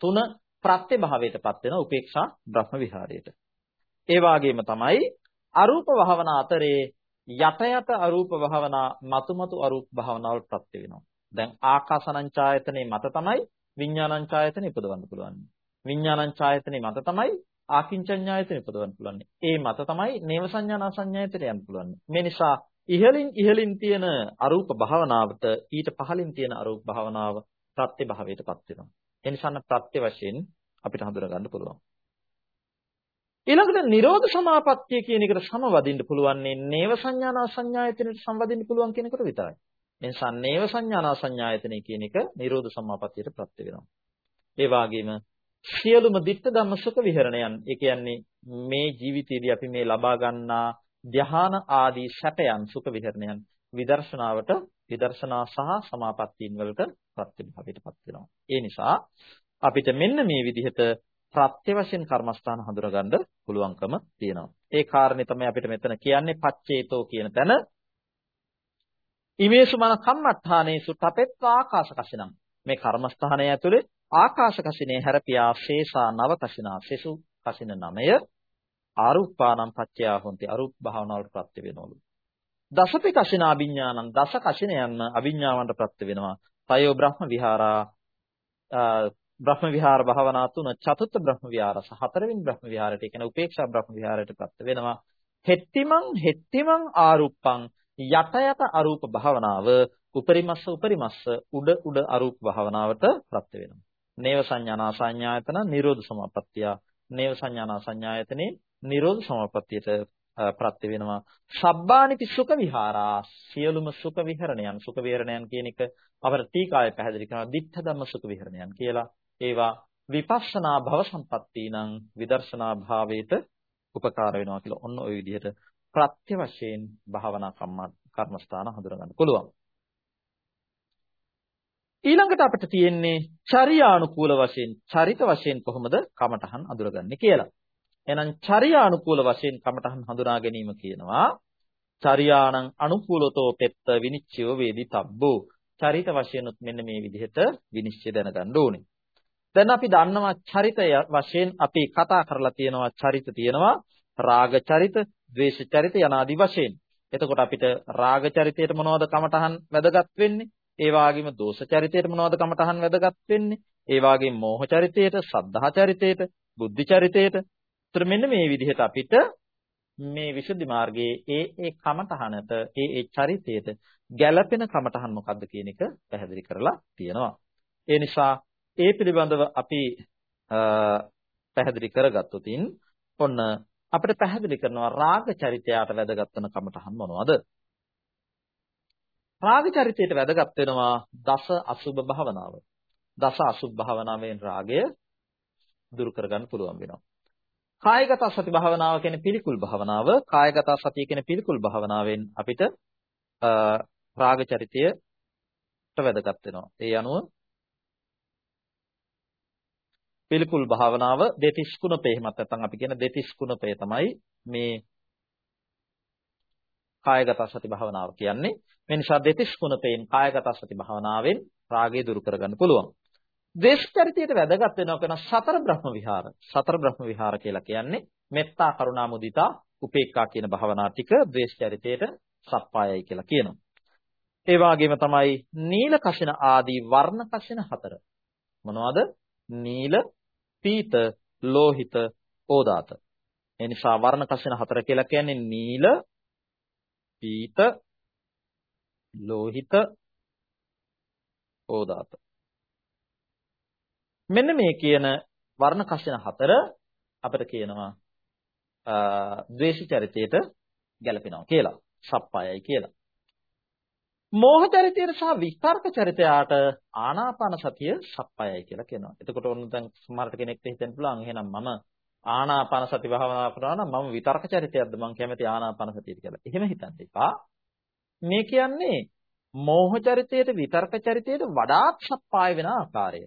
තුන ප්‍රත්‍ය භාවයටපත් වෙන උපේක්ෂා බ්‍රහ්ම විහාරයට. ඒ වගේම තමයි අරූප භාවනා අතරේ යට යට අරූප භාවනා මතුමතු අරූප භාවනාවල් ප්‍රත්‍ය වෙනවා. දැන් ආකාසනංචායතනේ මත තමයි විඥානංචායතනේ ඉපදවන්න පුළුවන්. විඥානංචායතනේ මත තමයි ආකින්චඤ්ඤායතනේ ඉපදවන්න පුළුවන්. ඒ මත තමයි නේව සංඥානා සංඥායතනේ යන්න පුළුවන්. මේ නිසා ඉහලින් ඉහලින් තියෙන අරූප භාවනාවට ඊට පහලින් තියෙන අරූප භාවනාව ප්‍රත්‍ය භාවයටපත් වෙනවා. ඒ නිසා ප්‍රත්‍ය වශයෙන් අපිට හඳුනා ගන්න පුළුවන්. ඊළඟට නිරෝධ සමාපත්තිය කියන එකට සමවදින්න පුළුවන්නේ නේව සංඥානා සංඥායතනෙට සම්වදින්න පුළුවන් කියන එකට විතරයි. ඒ නිසා නේව සංඥානා සංඥායතනෙ කියන එක නිරෝධ සමාපත්තියට ප්‍රත්‍ය වෙනවා. ඒ වගේම සියලුම ditta ධම්ම සුඛ විහරණයන් ඒ කියන්නේ මේ ජීවිතයේදී අපි මේ ලබා ගන්නා ධ්‍යාන ආදී සැපයන් සුඛ විහරණයන් විදර්ශනාවට විදර්ශනා සහ සමාපත්තීන් වලට ප්‍රත්‍යභාවයටපත් වෙනවා. ඒ නිසා අපිට මෙන්න මේ විදිහට ප්‍රත්‍ය වශයෙන් කර්මස්ථාන හඳුනගන්න පුළුවන්කම තියෙනවා. ඒ කාරණේ තමයි අපිට මෙතන කියන්නේ පච්චේතෝ කියන තැන. ඉමේසු මන කම්මත්තානේසු තපෙත්වා ආකාශකසිනම් මේ කර්මස්ථානය ඇතුලේ ආකාශකසිනේ හැරපියා ශේෂා නව කසිනා සෙසු කසින නමය. ආරුප්පානම් පච්චයා හොන්ති අරුප් භාවනාවට ප්‍රත්‍ය වෙනවලු. දසපි කසිනා අභිඥානං දස කසිනයන් අභිඥාවන්ට ප්‍රත්‍ය වෙනවා. තයෝ බ්‍රහ්ම විහාරා බ්‍රහ්ම විහාර භාවනා තුන චතුත්ථ බ්‍රහ්ම විහාර සහ හතරවෙනි බ්‍රහ්ම විහාරයට කියන උපේක්ෂා බ්‍රහ්ම විහාරයට ප්‍රත්‍ය වෙනවා. හෙට්ටිමං හෙට්ටිමං ආරුප්පං යට යට අරූප භාවනාව උපරිමස්ස උපරිමස්ස උඩ උඩ අරූප භාවනාවට ප්‍රත්‍ය වෙනවා. නේව සංඥානා සංඥායතන නිරෝධ සමාපත්තිය. නේව සංඥානා සංඥායතනේ නිරෝධ සමාපත්තියට ප්‍රත්‍ය වෙනවා සබ්බානිපි සුඛ විහාරා සියලුම සුඛ විහරණයන් සුඛ විහරණයන් කියන එක අපර ටීකාවේ පැහැදිලි කරනවා ditta ධම්ම සුඛ විහරණයන් කියලා ඒවා විපස්සනා භව සම්පatti නම් විදර්ශනා භාවයට උපකාර වෙනවා කියලා ඔන්න ওই විදිහට ප්‍රත්‍ය වශයෙන් භාවනා කර්මස්ථාන හඳුනගන්න පුළුවන්. ඊළඟට අපිට තියෙන්නේ චර්යානුකූල වශයෙන් චරිත වශයෙන් කොහොමද කමඨහන් අඳුරගන්නේ කියලා. එහෙනම් චර්යානුකූල වශයෙන් කමඨහන් හඳුනා ගැනීම කියනවා චර්යාණං අනුකූලතෝ පෙත්ත විනිච්ඡයෝ වේදිතබ්බෝ චරිත වශයෙන් උත් මෙන්න මේ විදිහට විනිශ්චය දැනගන්න ඕනේ. දැන් අපි දන්නවා චරිතය වශයෙන් අපි කතා කරලා තියෙනවා චරිත තියෙනවා රාග චරිත, ද්වේෂ චරිත යනාදි වශයෙන්. එතකොට අපිට රාග චරිතයට මොනවද කමටහන් වැදගත් වෙන්නේ? ඒ වගේම දෝෂ චරිතයට මොනවද කමටහන් වැදගත් වෙන්නේ? ඒ වගේම මෝහ චරිතයට, සද්ධා චරිතයට, බුද්ධි චරිතයට. ඒතර මෙන්න මේ විදිහට අපිට මේ විසුද්ධි මාර්ගයේ ඒ ඒ කමඨහනට ඒ ඒ චරිතයට ගැළපෙන කමඨහන් මොකක්ද කියන එක පැහැදිලි කරලා තියෙනවා. ඒ නිසා ඒ පිළිබඳව අපි පැහැදිලි කරගත්තොතින් ඔන්න අපිට පැහැදිලි කරනවා රාග චරිතයට වැදගත් වෙන කමඨහන් මොනවද? රාග චරිතයට වැදගත් වෙනවා දස අසුබ භාවනාව. දස අසුබ භාවනාවෙන් රාගය දුරු කරගන්න පුළුවන් වෙනවා. කායගත සති භාවනාව කියන්නේ පිළිකුල් භාවනාව. කායගත සතිය කියන්නේ පිළිකුල් භාවනාවෙන් අපිට රාග චරිතයට වැදගත් වෙනවා. ඒ අනුව පිළිකුල් භාවනාව දෙතිස් කුණපේ එහෙමත් නැත්නම් අපි කියන දෙතිස් කුණපේ තමයි මේ කායගත සති භාවනාව කියන්නේ. මේ නිසා දෙතිස් කුණපේන් කායගත සති භාවනාවෙන් රාගය දුරු කරගන්න පුළුවන්. ද්වේෂ චරිතයට වැදගත් වෙනවා කියන සතර බ්‍රහ්ම විහාර. සතර බ්‍රහ්ම විහාර කියලා කියන්නේ මෙත්තා කරුණා මුදිතා උපේක්ඛා කියන භාවනා ටික ද්වේෂ චරිතයට සප්පායයි කියලා කියනවා. ඒ වගේම තමයි නීල කෂණ ආදී වර්ණ කෂණ හතර. මොනවද? නීල, පීත, ලෝහිත, ඕදාත. ඒ නිසා වර්ණ කෂණ හතර කියලා කියන්නේ නීල, පීත, ලෝහිත, ඕදාත. මෙන්න මේ කියන වර්ණ කෂණ හතර අපිට කියනවා ද්වේෂ චරිතයට ගැලපෙනවා කියලා. සප්පායයි කියලා. මෝහ චරිතයට සහ විස්තර්ක චරිතයට ආනාපාන සතිය සප්පායයි කියලා කියනවා. එතකොට ඔන්න දැන් සමහරට කෙනෙක්ට හිතෙන්න පුළුවන් එහෙනම් මම ආනාපාන සති භාවනා කරනවා නම් මම විතර්ක චරිතයක්ද මම කැමති ආනාපාන සතියට කියලා. එහෙම හිතන්න එපා. මේ කියන්නේ මෝහ චරිතයට විතර්ක චරිතයට වඩාත් සප්පාය වෙන ආකාරය.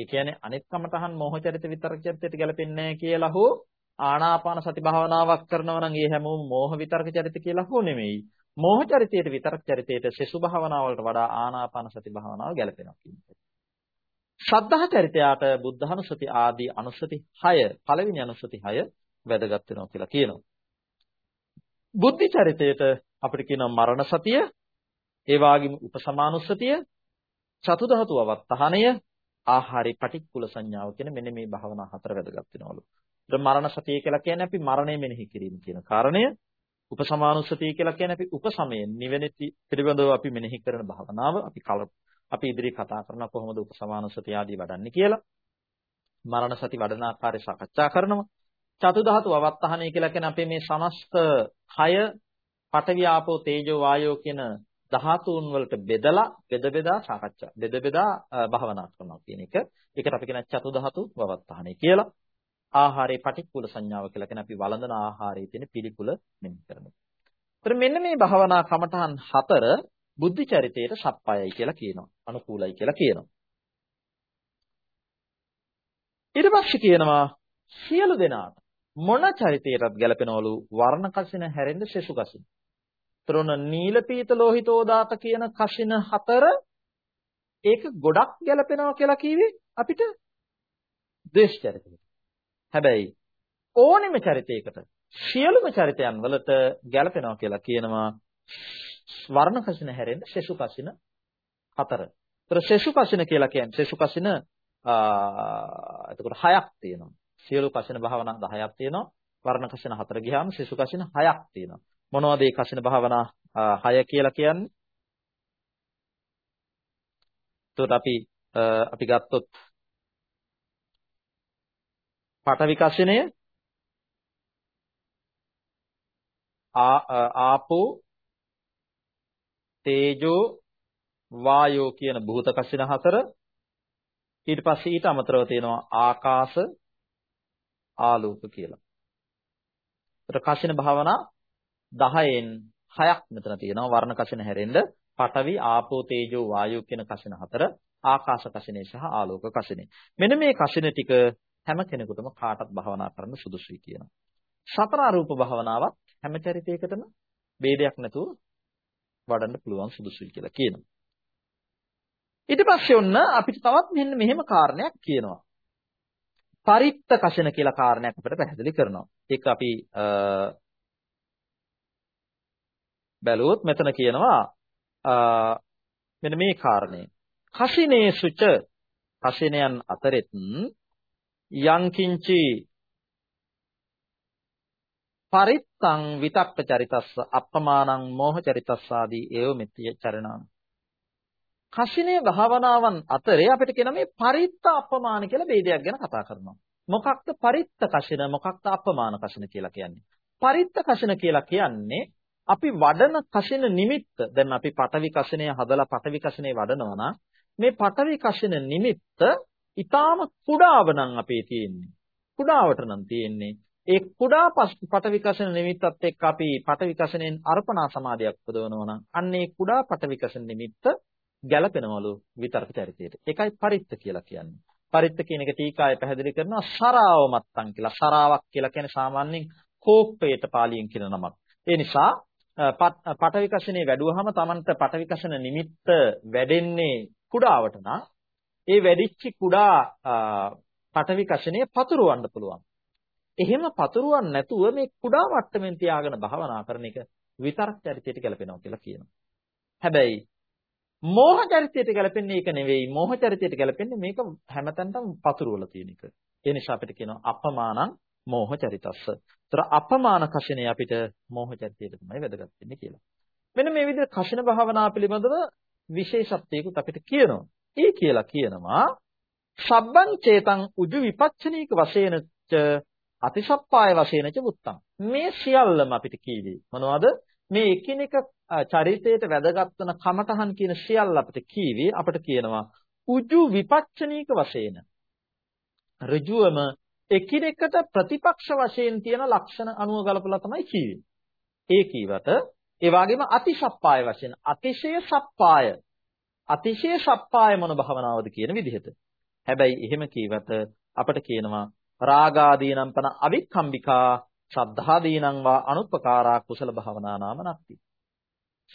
ඒ කියන්නේ අනිත් කමතහන් මෝහ චරිත විතර්ක චරිතයට ගැලපෙන්නේ නැහැ කියලා හෝ ආනාපාන සති භාවනාවක් කරනවා නම් ඒ හැමෝම මෝහ විතර්ක චරිත කියලා හෝ නෙමෙයි. මෝහ චරිතයට විතර්ක චරිතයට සෙසු භාවනාවලට වඩා ආනාපාන සති භාවනාව ගැලපෙනවා කියන්නේ. ශ්‍රද්ධා චරිතයට බුද්ධානුස්සති ආදී අනුස්සති 6 පළවෙනි අනුස්සති 6 වැදගත් වෙනවා කියලා කියනවා. බුද්ධි චරිතයට අපිට කියනවා මරණ සතිය, ඒ වගේම උපසමානුස්සතිය, චතුධාතු අවත්තහණය, ආහාරي පටික්කුල සංඥාව කියන මෙන්න මේ භාවනා හතර වැදගත් වෙනවලු. ඒත් මරණ සතිය කියලා කියන්නේ අපි මරණය මෙනෙහි කිරීම කියන කාරණය. උපසමානුස්සතිය කියලා කියන්නේ අපි උපසමය නිවෙන පිළිබඳව අපි මෙනෙහි කරන භාවනාව. අපි කල අපි ඉදිරි කතා කරන කොහොමද උපසමානුස්සතිය ආදී වඩන්නේ කියලා. මරණ සති වඩන ආකාරය සාකච්ඡා කරනවා. චතු ධාතු අවත්තහණය කියලා කියන්නේ අපේ මේ සමස්ත කය පඨවි ආපෝ තේජෝ වායෝ කියන ධාතුන් වලට බෙදලා බෙද බෙදා සාකච්ඡා බෙද බෙදා භවනා කරනවා කියන එක. ඒකට අපි කියන චතු ධාතු වවත්තහනේ කියලා. ආහාරයේ පටික්කුල සංඥාව කියලා කියන අපි වළඳන ආහාරයේ තියෙන පිළිකුල මෙන්න කරනවා. ඒතර මෙන්න මේ භවනා කමඨහන් හතර බුද්ධ චරිතයට සප්පායයි කියලා කියනවා. අනුකූලයි කියලා කියනවා. ඊට පස්සේ කියනවා සියලු දෙනාට මොන චරිතයටත් ගැලපෙනවලු වර්ණ කසින හැරෙන්න සෙසු කසින. ත්‍රොණ නීල පීත ලෝහිතෝදාත කියන කසින හතර ඒක ගොඩක් ගැලපෙනවා කියලා කිව්වේ අපිට ද්වේෂ චරිතයකට. හැබැයි ඕනෙම චරිතයකට සියලුම චරිතයන් වලට ගැලපෙනවා කියලා කියනවා වර්ණ කසින හැරෙන්න සෙසු කසින හතර. ඒතර සෙසු කසින කියලා කියන්නේ සෙසු කසින එතකොට හයක් තියෙනවා. සියලු කසින භාවනා 10ක් තියෙනවා. වර්ණ කසින හතර ගියාම සෙසු කසින හයක් තියෙනවා. මොනවද මේ කසින භාවනා 6 කියලා කියන්නේ? එතකොට අපි අපි ගත්තොත් පඨවි කසිනය ආපෝ තේජෝ වායෝ කියන භූත කසින හතර ඊට පස්සේ ඊට අමතරව තියෙනවා ආකාශ ආලෝක කියලා. ඒතර කසින භාවනා 10න් 6ක් මෙතන තියෙනවා වර්ණ කසින හැරෙන්න පඨවි ආපෝ තේජෝ වායෝ කියන කසින හතර ආකාශ කසිනේ සහ ආලෝක කසිනේ. මෙන්න මේ කසින ටික හැම කෙනෙකුටම කාටත් භාවනා කරන්න සුදුසුයි කියනවා. සතර අරූප භාවනාවත් හැම චරිතයකටම ભેදයක් නැතුව වඩන්න පුළුවන් සුදුසුයි කියලා කියනවා. ඊට පස්සේ ඔන්න අපිට තවත් මෙන්න මෙහෙම කාරණයක් කියනවා. පරිත්ත කෂණ කියලා කාරණයක් අපිට පැහැදිලි කරනවා. ඒක අපි බැලුවොත් මෙතන කියනවා මෙන්න මේ කාරණේ. කසිනේසුච කසිනයන් අතරෙත් යංකින්චි පරිත්තං විතක්ක චරිතස්ස අප්පමානං මෝහ චරිතස්ස ආදී ඒව මෙත්‍ය චරණං. කසිනේ භාවනාවන් අතරේ අපිට කියන මේ පරිත්ත අප්පමාන කියලා ભેදයක් ගැන කතා කරනවා. මොකක්ද පරිත්ත කසින මොකක්ද අප්පමාන කසින කියලා කියන්නේ? පරිත්ත කසින කියලා කියන්නේ අපි වඩන කසින නිමිත්ත දැන් අපි පටවි කසිනය හදලා පටවි කසිනේ වඩනවා නම් මේ පටවි කසින නිමිත්ත ඊටාම කුඩාව නම් අපේ තියෙන්නේ කුඩාවට නම් තියෙන්නේ ඒ කුඩා පට විකසන නිමිත්තත් එක්ක අපි පට විකසනෙන් අර්පණා සමාධියක් උපදවනවා නම් අන්න ඒ කුඩා පට විකසන නිමිත්ත ගැළපෙනවලු විතර්ක චරිතයට. ඒකයි පරිත්ත කියලා කියන්නේ. පරිත්ත කියන එක ටීකාය පැහැදිලි කරනවා සරාව මත්තන් කියලා. සරාවක් කියලා කියන්නේ සාමාන්‍යයෙන් කෝප්පයට පාලියෙන් කියන නමක්. ඒ නිසා පට විකසනේ වැඩුවහම Tamanට පට විකසන නිමිත්ත වැඩෙන්නේ කුඩාවට නම් ඒ වැඩිච්ච කුඩා පට විකසනේ පතුරවන්න පුළුවන්. එහෙම පතුරවන්න නැතුව මේ කුඩා මට්ටමින් තියාගෙන භාවනා කරන එක විතරක් චරිතයට ගැලපෙනවා කියලා කියනවා. හැබැයි මෝහ චරිතයට ගැලපෙන්නේ ඒක නෙවෙයි. මෝහ චරිතයට ගැලපෙන්නේ මේක හැමතැනටම පතුරවලා තියෙන එක. ඒ නිසා අපිට කියනවා අපමානං මෝහ චරිතස්ස. ඒතර අපමාන කෂණේ අපිට මෝහ චරිතයට තමයි වැදගත් වෙන්නේ කියලා. මෙන්න මේ විදිහට කෂණ භාවනා පිළිබඳව විශේෂත්වයකුත් අපිට කියනවා. ඒ කියලා කියනවා සබ්බං චේතං උජු විපච්චනීක වශයෙන් අතිසප්පාය වශයෙන්ච මුත්තං. මේ සියල්ලම අපිට කීවේ මොනවද? මේ එකිනෙක චරිතයට වැදගත් වන කමතහන් කියන සියල්ල අපිට කීවේ අපිට කියනවා උජු විපච්චනීක වශයෙන්. ඍජුවම එකිනෙකට ප්‍රතිපක්ෂ වශයෙන් තියෙන ලක්ෂණ අනුව ගලපලා තමයි කීවේ. ඒ කීවට ඒ වගේම අතිසප්පාය වශයෙන් අතිශය සප්පාය අතිශය සප්පාය මොන භවනාවද කියන විදිහට. හැබැයි එහෙම කීවට අපිට කියනවා රාගාදීනම් පන අවික්ඛම්බිකා ශ්‍රද්ධාදීනම් වා අනුපකාරා කුසල භාවනා නාම නක්ති.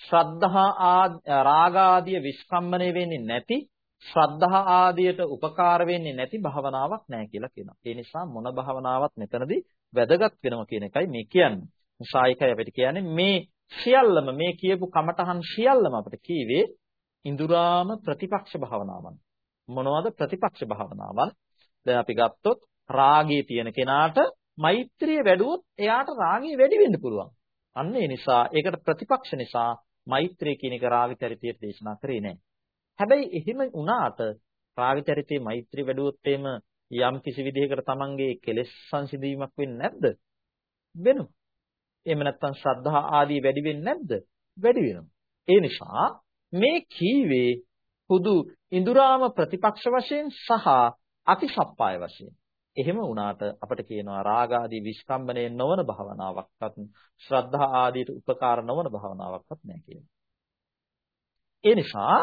ශ්‍රද්ධා රාගාදී විස්කම්මණය වෙන්නේ නැති ශ්‍රද්ධා ආදියට උපකාර වෙන්නේ නැති භාවනාවක් නැහැ කියලා කියනවා. ඒ නිසා මොන භාවනාවක් මෙතනදී වැදගත් වෙනවා කියන එකයි මේ කියන්නේ. සායිකය අපිට කියන්නේ මේ සියල්ලම මේ කියපු කමඨහන් සියල්ලම අපිට කීවේ ඉඳුරාම ප්‍රතිපක්ෂ භාවනාවන්. මොනවද ප්‍රතිපක්ෂ භාවනාවන්? දැන් අපි ගත්තොත් රාගයේ තියෙන කෙනාට මෛත්‍රිය වැඩුවොත් එයාට රාගය වැඩි වෙන්න පුළුවන්. අන්න ඒ නිසා ඒකට ප්‍රතිපක්ෂ නිසා මෛත්‍රිය කියන එක රාගචරිතයට දේශනා කරේ නැහැ. හැබැයි එහෙම වුණාට රාගචරිතේ මෛත්‍රිය වැඩුවොත් එහෙම යම් කිසි විදිහකට තමන්ගේ කෙලෙස් සංසිඳීමක් වෙන්නේ නැද්ද? වෙනවා. එහෙම නැත්නම් ශ්‍රද්ධා ආදී වැඩි වෙන්නේ නැද්ද? වැඩි වෙනවා. ඒ නිසා මේ කීවේ හුදු ඉඳුරාම ප්‍රතිපක්ෂ වශයෙන් සහ අතිසප්පාය වශයෙන් එහෙම වුණාට අපිට කියනවා රාග ආදී විස්කම්බනේ නොවන භාවනාවක්වත් ශ්‍රද්ධා ආදීට උපකාර නොවන භාවනාවක්වත් නැහැ කියනවා. ඒ නිසා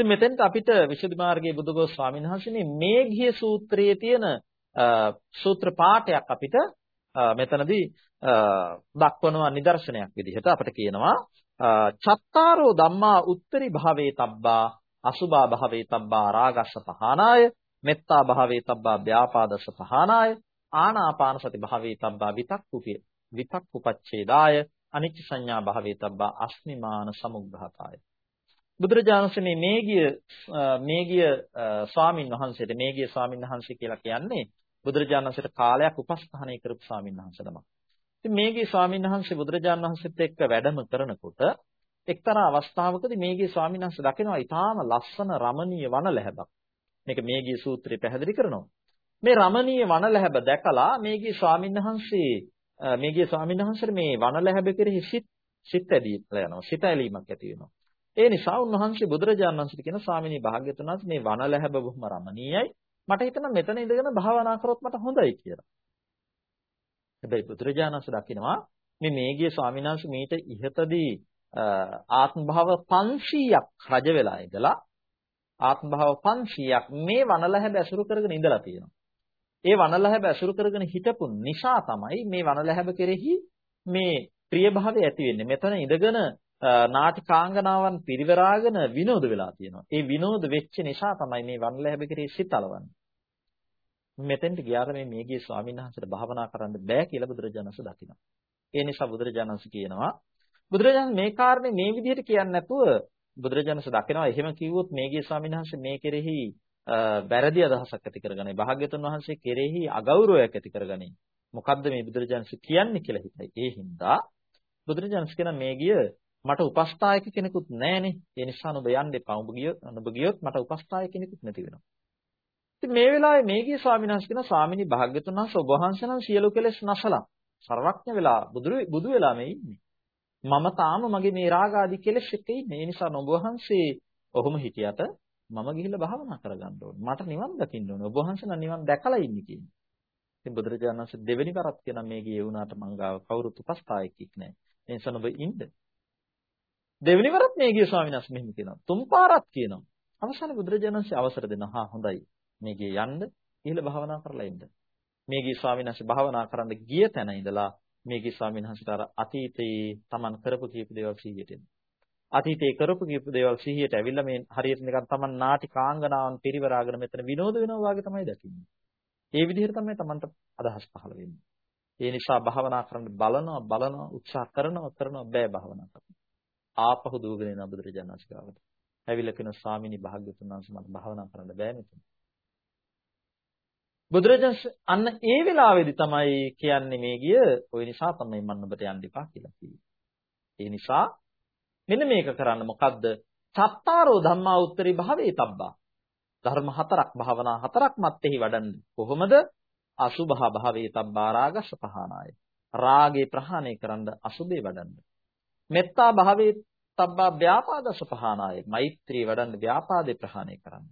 ඉතින් මෙතෙන්ට අපිට විසුද්ධි මාර්ගයේ බුදුගොස් ස්වාමීන් වහන්සේනේ මේඝිය සූත්‍රයේ තියෙන සූත්‍ර පාඨයක් අපිට මෙතනදී දක්වනවා නිදර්ශනයක් විදිහට අපිට කියනවා. චත්තාරෝ ධම්මා උත්තරි භාවේ තබ්බා අසුභා භාවේ තබ්බා රාගස්ස පහනාය මෙත්තා භාවේ තබ්බා ව්‍යාපාදස පහනාය ආනාපාන සති භාවේ තබ්බා විතක්කුපිය විතක්කුපච්ඡේදාය අනිච්ච සංඥා භාවේ තබ්බා අස්මිමාන සමුග්ඝාතාය. බුදුරජාණන් වහන්සේ මේගිය මේගිය ස්වාමින් වහන්සේට මේගිය ස්වාමින් වහන්සේ කියලා කියන්නේ බුදුරජාණන් වහන්සේට කාලයක් උපස්ථානය කරපු ස්වාමින් වහන්සේ නමක්. ඉතින් මේගිය ස්වාමින් වහන්සේ බුදුරජාණන් වහන්සේත් එක්ක වැඩම කරනකොට එක්තරා අවස්ථාවකදී මේගිය ස්වාමින් වහන්සේ දකිනවා ඊටාම ලස්සන රමණීය වන ලැබක්. මේක මේගිය සූත්‍රය පැහැදිලි කරනවා. මේ රමණීය වනලැහැබ දැකලා මේගිය ස්වාමීන් වහන්සේ මේගිය ස්වාමීන් වහන්සේට මේ වනලැහැබ කෙරෙහි සිත් සිත් ඇදීලා යනවා. සිත ඇලීමක් ඇති වෙනවා. ඒ නිසා උන්වහන්සේ බුදුරජාණන් වහන්සේට කියන ස්වාමිනී භාග්‍යතුන් වහන්සේ මේ වනලැහැබ බොහොම රමණීයයි. මට හිතෙනවා මෙතන ඉඳගෙන භාවනා කරොත් මට හොඳයි කියලා. හැබැයි බුදුරජාණන් වහන්සේ දකිනවා මේ මේගිය ස්වාමීන් වහන්සේ මීට ඉහතදී ආත්ම භාව 500ක් රජ වෙලා ඉඳලා ආත්ම භාව 500ක් මේ වනලැහැබ ඇසුරු කරගෙන ඉඳලා තියෙනවා. ඒ වනලැහැබ ඇසුරු කරගෙන හිටපු නිසා තමයි මේ වනලැහැබ කෙරෙහි මේ ප්‍රියභාවය ඇති වෙන්නේ. මෙතන ඉඳගෙන නාටිකාංගනාවන් පිරිවරාගෙන විනෝද වෙලා තියෙනවා. ඒ විනෝද වෙච්ච නිසා තමයි මේ වනලැහැබ කෙරෙහි සිත අලවන්නේ. මෙතෙන්ට ගියාට මේ මේගේ ස්වාමීන් වහන්සේට භාවනා කරන්න බෑ කියලා බුදුරජාණන්ස දකිනවා. ඒ නිසා බුදුරජාණන්ස කියනවා බුදුරජාණන් මේ කාරණේ මේ විදිහට කියන්නේ නැතුව බුදුරජාණන්ස දකිනවා එහෙම කිව්වොත් මේගේ ස්වාමීන් වහන්සේ මේ කෙරෙහි වැරදි අදහසක් ඇති කරගන්නේ. භාග්‍යතුන් වහන්සේ කෙරෙහි අගෞරවයක් ඇති කරගන්නේ. මොකද්ද මේ බුදුරජාණන්ස කියන්නේ කියලා හිතයි. ඒ හින්දා බුදුරජාණන්ස කියන මේ ගිය මට උපස්ථායක කෙනෙකුත් නැහනේ. ඒ නිසා නුඹ යන්න එපා. උඹ ගියොත් නුඹ ගියොත් මට උපස්ථායක කෙනෙකුත් නැති වෙනවා. ඉතින් මේ වෙලාවේ මේ ගිය ස්වාමීන් වහන්සේ කියන ස්වාමිනී භාග්‍යතුන් වහන්සේ ඔබ වහන්සේ නම් සියලු කෙලෙස් නැසලා සර්වඥ වෙලා බුදු බුදු වෙලා මේ ඉන්නේ. මම තාම මගේ මේ රාග ආදී කෙලෙස් එක්ක ඉන්නේ. ඒ නිසා ඔබ වහන්සේ ඔහොම හිටියට මම ගිහිල්ලා භාවනා කරගන්න ඕනේ. මට නිවන් දකින්න ඕනේ. ඔබ වහන්සේ නම් නිවන් දැකලා ඉන්නේ කියන්නේ. ඉතින් බුදුරජාණන් වහන්සේ දෙවෙනි කරත් කියන මේ ගියේ වුණාට මං ගාව කවුරුත් උපස්ථායකෙක් නැහැ. ඒ නිසා ඔබ ඉන්න. දෙවෙනි වරත් මේ ගිය ස්වාමීන් වහන්සේ මෙහෙම කියනවා. තුන් පාරක් කියනවා. අවසානයේ බුදුරජාණන් වහන්සේ අවසර දෙනවා. හා හොඳයි. මේ ගියේ යන්න ඉහළ භාවනා කරලා ඉන්න. මේ ගිය ස්වාමීන් වහන්සේ භාවනා කරන්න ගිය තැන ඉඳලා මේ ගිය ස්වාමීන් වහන්සේට අර අතීතයේ Taman කරපු කීප දේවල් සිහියට එනවා. අතීතයේ කරපු කීප දේවල් සිහියට ඇවිල්ලා මේ හරියට නිකන් Taman නාටිකාංගනාවන් පිරිවරාගෙන මෙතන විනෝද වෙනවා වගේ තමයි දකින්නේ. ඒ විදිහට තමයි Tamanට අදහස් පහළ වෙන්නේ. ඒ නිසා භාවනා කරන්න බලනවා බලනවා උත්සාහ කරනවා කරනවා බෑ භාවනා කරන්න. ආපහු දුවගෙන යන බුදුරජාණන් වහන්සේ ගාවට. ඇවිල්ලා කියන ස්වාමීනි භාග්‍යතුන් වහන්සේ මට භාවනා කරන්න බෑ මෙතන. බුදුරජාණන් අන්න ඒ වෙලාවේදී තමයි කියන්නේ මේ ගිය ওই නිසා තමයි මන්න ඔබට යන්න එපා කියලා කිව්වේ. ඒ නිසා මෙන්න මේක කරන්න මොකද්ද? සත්තාරෝ ධම්මා උත්තරී භාවේ තබ්බා. ධර්ම හතරක් භාවනා හතරක් මැත්තේහි වඩන්නේ. කොහොමද? අසුභ භාවේ තබ්බා රාගස පහනාය. රාගේ ප්‍රහාණය කරන්න අසුභේ වඩන්න. මෙත්තා භාවේ තබ්බා ව්‍යාපාදස පහනාය. මෛත්‍රී වඩන්න ව්‍යාපාදේ ප්‍රහාණය කරන්න.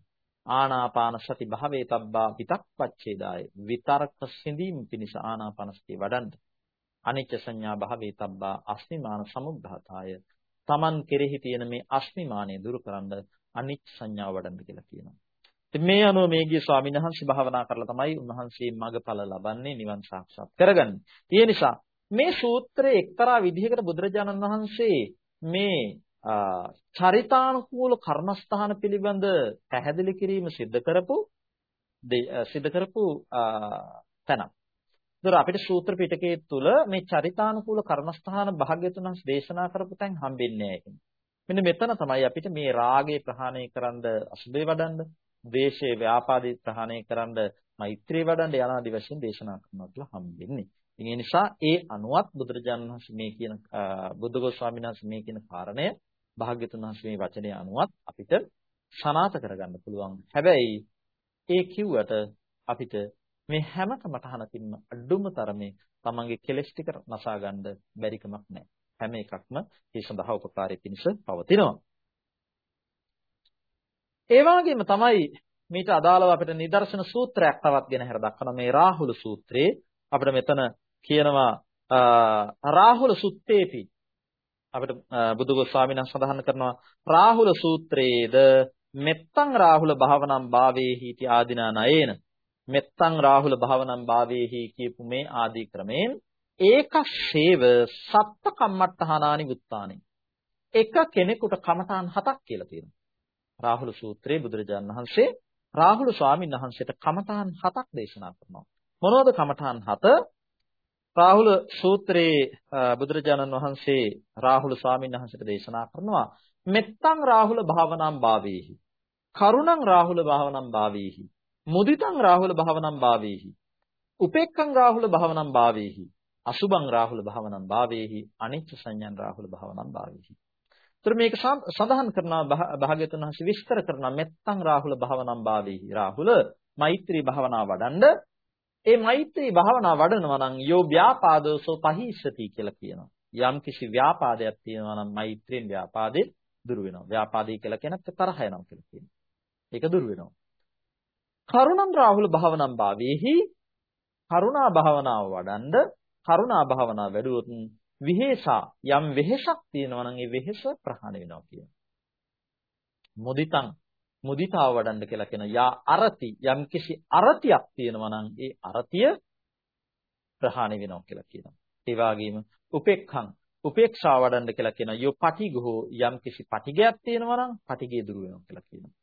ආනාපාන සති භාවේ තබ්බා විතක්පච්ඡේදාය විතරක සිඳීම පිණිස ආනාපාන සතිය වඩන්න අනිච්ච සංඥා භාවේ තබ්බා අස්මිමාන සමුද්ධාතාය තමන් කෙරෙහි තියෙන මේ අස්මිමානය දුරු කරන්න අනිච්ච සංඥාව වඩන්න කියලා කියනවා ඉතින් මේ අනුව මේ ගිය ස්වාමීන් වහන්සේ භාවනා කරලා තමයි උන්වහන්සේ මඟඵල ලබන්නේ නිවන් සාක්ෂාත් කරගන්නේ. ඒ නිසා මේ සූත්‍රයේ එක්තරා විදිහකට බුදුරජාණන් වහන්සේ මේ චරිතානුකූල කර්මස්ථාන පිළිබඳ පැහැදිලි කිරීම සිද්ධ කරපු සිද්ධ කරපු තැනක්. ඒතර අපිට සූත්‍ර පිටකයේ තුල මේ චරිතානුකූල කර්මස්ථාන භාග්‍යතුන් වහන්සේ දේශනා කරපු තැන් හම්බෙන්නේ නැහැ. මෙන්න මෙතන තමයි අපිට මේ රාගය ප්‍රහාණය කරන්න අසුබේ වඩන්න, ද්වේෂයේ ව්‍යාපාදේ ප්‍රහාණය කරන්න මෛත්‍රී වඩන්න යන ආදි වශයෙන් දේශනා කරනවා කියලා හම්බෙන්නේ. ඒ නිසා ඒ අනුවත් බුදුරජාණන් වහන්සේ මේ කියන බුද්ධඝෝෂ ස්වාමීන් වහන්සේ මේ කියන කාරණය භාග්‍යතුන් වහන්සේ මේ වචනය අනුවත් අපිට සනාත කරගන්න පුළුවන්. හැබැයි ඒ කිව්වට අපිට මේ හැම කමඨහනකින්ම අඩුම තරමේ තමන්ගේ කෙලෙස් ටික නසා ගන්න බැරි කමක් නැහැ. හැම එකක්ම ඒ සඳහා උපකාරී පිණිස පවතිනවා. ඒ වගේම තමයි මේට අදාළව අපිට නිදර්ශන සූත්‍රයක් තවත් ගෙන හැර දක්වන මේ රාහුල සූත්‍රයේ අපිට මෙතන කියනවා රාහුල සුත්තේපි අපිට බුදුගොස් ස්වාමීන් වහන්සේ සඳහන් කරනවා රාහුල සූත්‍රයේද මෙත්තං රාහුල භාවනම් භාවේහි इति ආදිනා නයේන. මෙත්තං රාහුල භාවනම් භාවේහි කියපු මේ ආදී ක්‍රමයෙන් ඒකශේව සත්ත කම්මට්ටහනානි වුත්තානි. එක කෙනෙකුට කමඨාන් හතක් කියලා තියෙනවා. රාහුල සූත්‍රයේ බුදුරජාණන් වහන්සේ රාහුල ස්වාමීන් වහන්සේට කමඨාන් හතක් දේශනා කරනවා. මොනවද කමඨාන් හත? රාහුල සූත්‍රයේ බුදුරජාණන් වහන්සේ රාහුල ස්වාමීන් වහන්සේට දේශනා කරනවා. මෙත්තං රාහුල භාවනම් භාවේහි. කරුණං රාහුල භාවනම් භාවේහි. මුදිතං රාහුල භාවනම් භාවේහි. උපේක්ඛං රාහුල භාවනම් භාවේහි. අසුභං රාහුල භාවනම් භාවේහි. අනිච්ච සංඥං රාහුල භාවනම් භාවේහි. ତර මේක සඳහන් කරනවා භාග්‍යතුන් වහන්සේ විස්තර කරනවා මෙත්තං රාහුල භාවනම් භාවේහි. රාහුල මෛත්‍රී භාවනාව වඩන්ඩ ඒ මෛත්‍රී භාවනා වඩනවා නම් යෝ ව්‍යාපාදෝසෝ පහිස්සති කියලා කියනවා. යම් කිසි ව්‍යාපාදයක් තියෙනවා නම් මෛත්‍රියෙන් ව්‍යාපාදේ දුරු වෙනවා. ව්‍යාපාදී කියලා කියනත් තරහ යනවා කියලා කියනවා. ඒක දුරු වෙනවා. කරුණම් රාහුල භාවනම් භාවේහි කරුණා භාවනාව වඩන්ඩ කරුණා භාවනාව වැඩුවොත් විහෙසා යම් වෙහෙසක් තියෙනවා නම් ඒ වෙහෙස ප්‍රහාණය වෙනවා කියනවා. මුදිතං මුදිතාව වඩන්න කියලා කියන යා අරති යම් කිසි අරතියක් තියෙනවා නම් ඒ අරතිය ප්‍රහාණය වෙනවා කියලා කියනවා. ඒ වගේම උපේක්ඛං උපේක්ෂාව වඩන්න කියලා කියන යෝ පටිඝෝ යම් කිසි පටිගයක් තියෙනවා නම් පටිගය දුරු වෙනවා කියලා කියනවා.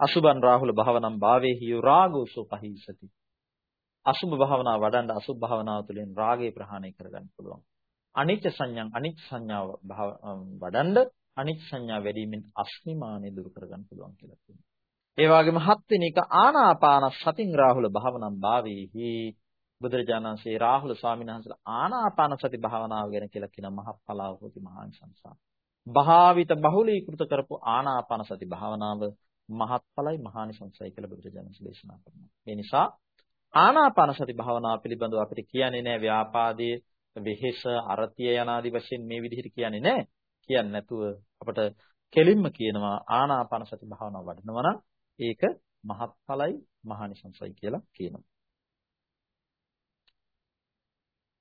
අසුබන් රාහුල භවනම් භාවේහි යෝ රාගෝසෝ පහිසති. අසුබ භාවනාව වඩන්න අසුබ භාවනාව තුළින් රාගය ප්‍රහාණය කරගන්න පුළුවන්. අනිත්‍ය සංඥා අනිත්‍ය සංඥාව වඩන්න අනිත්‍ය සංඥා වැඩිමින් අස්මිමානෙ දුරු කරගන්න පුළුවන් කියලා කියනවා. ඒ වගේම හත්වෙනි එක ආනාපාන සතින් රාහුල භාවනම් භාවේහි බුදුරජාණන් වහන්සේ රාහුල ස්වාමීන් වහන්සේලා ආනාපාන සති භාවනාව ගැන කියලා කියන මහප්පලාවෝති මහානිසංසා. භාවිත බහුලීකృత කරපු ආනාපාන සති භාවනාව මහත්ඵලයි මහානිසංසයි කියලා බුදුරජාණන් වහන්සේ දේශනා කරනවා. ඒ නිසා ආනාපාන සති භාවනාව පිළිබඳව අපිට කියන්නේ නෑ ව්‍යාපාදයේ වෙහෙස අරතිය යනාදි වශයෙන් මේ විදිහට කියන්නේ නෑ. කියන්නේ නැතුව අපට කෙලින්ම කියනවා ආනාපාන සති භාවනාව වඩනවා නම් ඒක මහත්ඵලයි මහානිසංසයි කියලා කියනවා.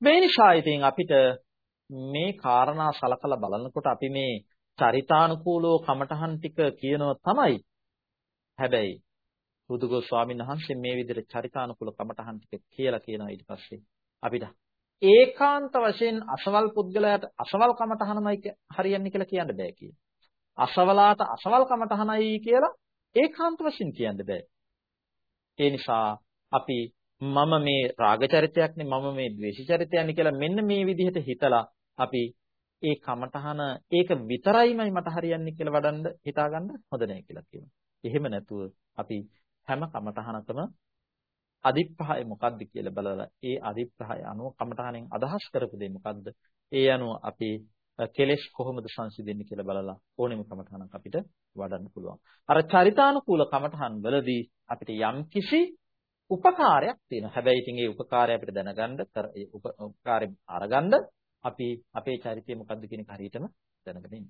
මේ නිසා ඉතින් අපිට මේ කාරණා සලකලා බලනකොට අපි මේ චරිතානුකූලව කමඨහන් ටික කියනව තමයි. හැබැයි බුදුගෝ ස්වාමීන් වහන්සේ මේ විදිහට චරිතානුකූල කමඨහන් ටික කියලා කියනවා ඊට පස්සේ අපිට ඒකාන්ත වශයෙන් අසවල් පුද්ගලයාට අසවල් කමඨහනමයි හරියන්නේ කියලා කියන්න බෑ කියන. අසවලාට අසවල් කමඨහනයි කියලා ඒකාන්ත වශයෙන් කියන්න බෑ. ඒ නිසා අපි මම මේ රාග චරිතයක්නේ මම මේ ද්වේෂ චරිතයක්නේ කියලා මෙන්න මේ විදිහට හිතලා අපි ඒ කමඨහන ඒක විතරයිමයි මට හරියන්නේ කියලා වඩන්න හිතාගන්න හොඳ නැහැ කියලා කියනවා. එහෙම නැතුව අපි හැම කමඨහනකම අදිප්‍රහය මොකක්ද කියලා බලලා ඒ අදිප්‍රහය අනුව කමඨහනෙන් අදහස් කරපු දේ මොකක්ද? ඒ අනුව අපි කෙලෙස් කොහොමද සංසිඳෙන්නේ කියලා බලලා ඕනෙම කමඨහනක් අපිට වඩන්න පුළුවන්. අර චරිතානුකූල කමඨහන් වලදී අපිට යම් කිසි උපකාරයක් තියෙනවා. හැබැයි ඉතින් ඒ උපකාරය අපිට දැනගන්න ඒ උපකාරය අරගන්න අපි අපේ චරිතය මොකද්ද කියන එක හරියටම දැනගෙන ඉන්න.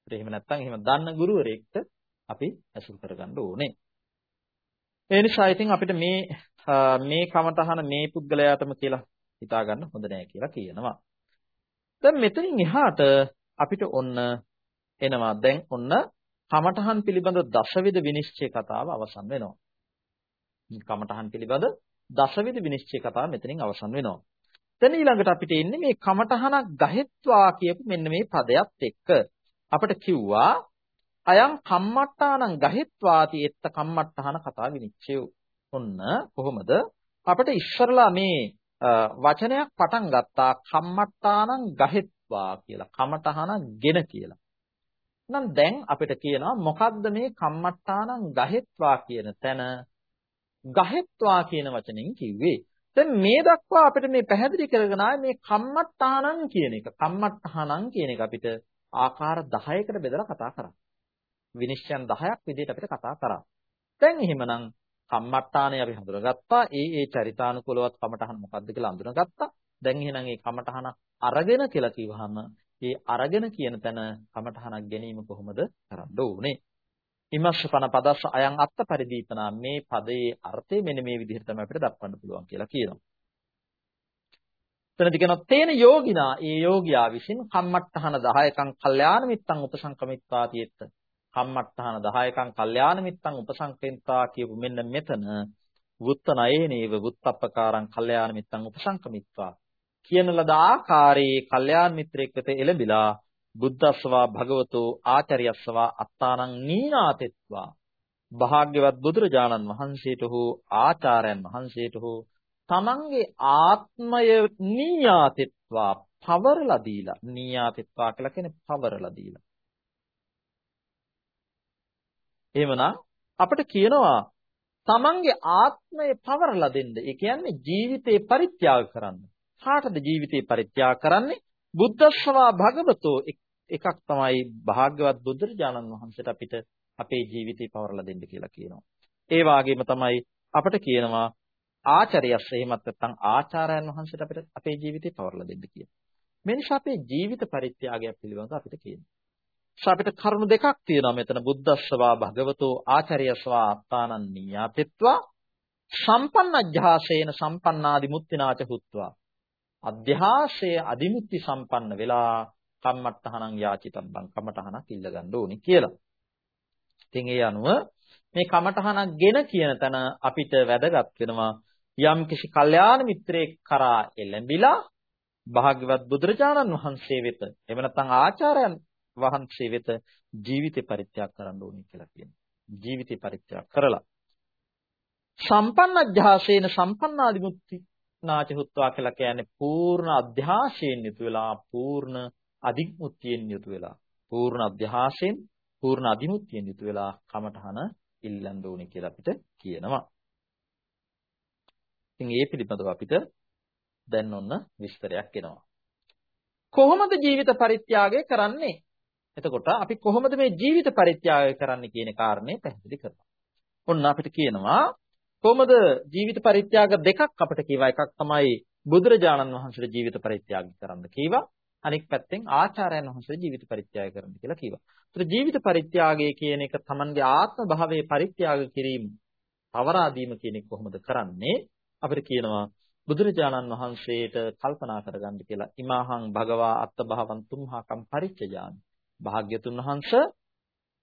ඒත් එහෙම නැත්නම් එහෙම දන්න ගුරුවරයෙක්ට අපි ඇසුරු කරගන්න ඕනේ. ඒ නිසා ඉතින් අපිට මේ මේ කමතහන මේ පුද්ගලයාටම කියලා හිතා ගන්න හොඳ නෑ කියලා කියනවා. දැන් මෙතනින් එහාට අපිට ඔන්න එනවා දැන් ඔන්න කමතහන් පිළිබඳ දශවිධ විනිශ්චය කතාව අවසන් වෙනවා. කමඨහන් පිළිබඳ දසවිධ විනිශ්චය කතාව මෙතනින් අවසන් වෙනවා. දැන් ඊළඟට අපිට එන්නේ මේ කමඨහනක් ගහෙත්වා කියපු මෙන්න මේ පදයක් එක්ක. අපිට කිව්වා අයං කම්මට්ටානං ගහෙත්වාති එත්ත කම්මට්ටහන කතා විනිශ්චය. ඔන්න කොහොමද? අපිට ඉස්සරලා මේ වචනයක් පටන් ගත්තා කම්මට්ටානං ගහෙත්වා කියලා. කමඨහන ගෙන කියලා. නම් දැන් අපිට කියනවා මොකද්ද මේ කම්මට්ටානං ගහෙත්වා කියන තැන ගහෙත්වා කියන වචනෙන් කිව්වේ. දැන් මේ දක්වා අපිට මේ පැහැදිලි කරගෙන ආවේ මේ කම්මට්ටානං කියන එක. කම්මට්ටහනං කියන එක අපිට ආකාර 10කට බෙදලා කතා කරා. විනිශ්චයන් 10ක් විදිහට අපිට කතා කරා. දැන් එහෙමනම් කම්මට්ටානේ අපි හඳුනගත්තා. ඒ ඒ චරිතානුකූලවත් කමටහන මොකද්ද කියලා හඳුනගත්තා. දැන් එහෙනම් මේ කමටහන අරගෙන කියලා කිව්වහම ඒ අරගෙන කියන තැන කමටහනක් ගැනීම කොහොමද කරන්න ඕනේ? ඉමස්සපන පදස්ස අයන් අත්ත පරිදීපනා මේ පදයේ අර්ථය මෙන්න මේ විදිහට තමයි අපිට දක්වන්න පුළුවන් කියලා කියනවා. එතනදි කියනවා තේන යෝගිනා ඒ යෝගියා විසින් කම්මට්ටහන 10කන් කල්යාණ මිත්තං උපසංකමිත්වා තියෙත්ත. කම්මට්ටහන 10කන් කල්යාණ මිත්තං උපසංකමිත්වා කියපු මෙන්න මෙතන වුත්තනයේනේව වුත්තප්පකාරං කල්යාණ මිත්තං උපසංකමිත්වා. කියන ලද ආකාරයේ කල්යාණ මිත්‍රෙක් වෙත එළඹිලා බුද්දස්සවා භගවතෝ ආචාර්යස්සවා අත්තානං නීනාතෙත්වා. භාග්‍යවත් බුදුරජාණන් වහන්සේට හෝ ආචාර්යයන් වහන්සේට හෝ තමන්ගේ ආත්මය නීයාතෙත්වා පවරලා දීලා. නීයාතෙත්වා කියලා කියන්නේ පවරලා දීලා. එහෙමනම් අපිට කියනවා තමන්ගේ ආත්මය පවරලා දෙන්න. ඒ කියන්නේ ජීවිතේ පරිත්‍යාග කරන්න. කාටද ජීවිතේ පරිත්‍යාග කරන්නේ? බුද්ධස්සවා භගවතෝ එකක් තමයි භාග්‍යවත් බුදුරජාණන් වහන්සේට අපිට අපේ ජීවිතේ පවරලා දෙන්න කියලා කියනවා. ඒ වගේම තමයි අපිට කියනවා ආචාර්යස් එහෙමත් නැත්නම් ආචාර්යයන් වහන්සේට අපිට අපේ ජීවිතේ පවරලා දෙන්න කියලා. මේ නිසා අපේ ජීවිත පරිත්‍යාගය පිළිබඳව අපිට කියනවා. අපිට කරුණු දෙකක් තියෙනවා. මෙතන බුද්දස්සවා භගවතෝ ආචාර්යස්වා අත්තානන් නියාතෙත්වා සම්පන්නජ්ජාසේන සම්පන්නාදි මුත්තිනාච හුත්වා. අධ්‍යාසය අදිමුත්‍ති සම්පන්න වෙලා කම්මට්ටහනං යාචිතබ්බං කමටහනක් ඉල්ල ගන්න ඕනි කියලා. ඉතින් ඒ අනුව මේ කමටහනක් ගෙන කියන තැන අපිට වැදගත් වෙනවා. යම් කිසි කල්යාණ මිත්‍රයෙක් කරා එළඹිලා භාග්‍යවත් බුදුරජාණන් වහන්සේ වෙත එහෙම නැත්නම් ආචාර්යයන් වහන්සේ වෙත ජීවිතේ පරිත්‍යාග කරන්න ඕනේ කියලා කියනවා. ජීවිතේ පරිත්‍යාග කරලා සම්පන්නඥාසේන සම්පන්නාදිමුක්ති නාච හුත්වා කියලා කියන්නේ පූර්ණ අධ්‍යාශයෙන් යුතු වෙලා පූර්ණ අධිමුක්තියෙන් යුතු වෙලා පූර්ණ අධ්‍යාශයෙන් පූර්ණ අධිමුක්තියෙන් යුතු වෙලා කමඨහන ඉල්ලන්න ඕනේ කියලා අපිට කියනවා. ඉතින් ඒ පිළිබඳව අපිට දැන් ඔන්න විස්තරයක් එනවා. කොහොමද ජීවිත පරිත්‍යාගය කරන්නේ? එතකොට අපි කොහොමද මේ ජීවිත පරිත්‍යාගය කරන්නේ කියන කාරණේ පැහැදිලි කරනවා. ඔන්න අපිට කියනවා කොහොමද ජීවිත පරිත්‍යාග දෙකක් අපිට කියවා එකක් තමයි බුදුරජාණන් වහන්සේගේ ජීවිත පරිත්‍යාගය කරන්න කීවා. අනෙක් පැත්තෙන් ආචාර්යයන් වහන්සේගේ ජීවිත පරිත්‍යාගය කරන්න කියලා කීවා. ඒතර ජීවිත පරිත්‍යාගය කියන එක Tamanගේ ආත්ම භාවයේ පරිත්‍යාග කිරීම, අවරාදීම කියන එක කොහොමද කරන්නේ? අපිට කියනවා බුදුරජාණන් වහන්සේට කල්පනා කරගන්න කියලා ඉමාහං භගවා අත්ත භාවං තුම්හාකම් පරිච්ඡයාමි. භාග්‍යතුන් වහන්සේ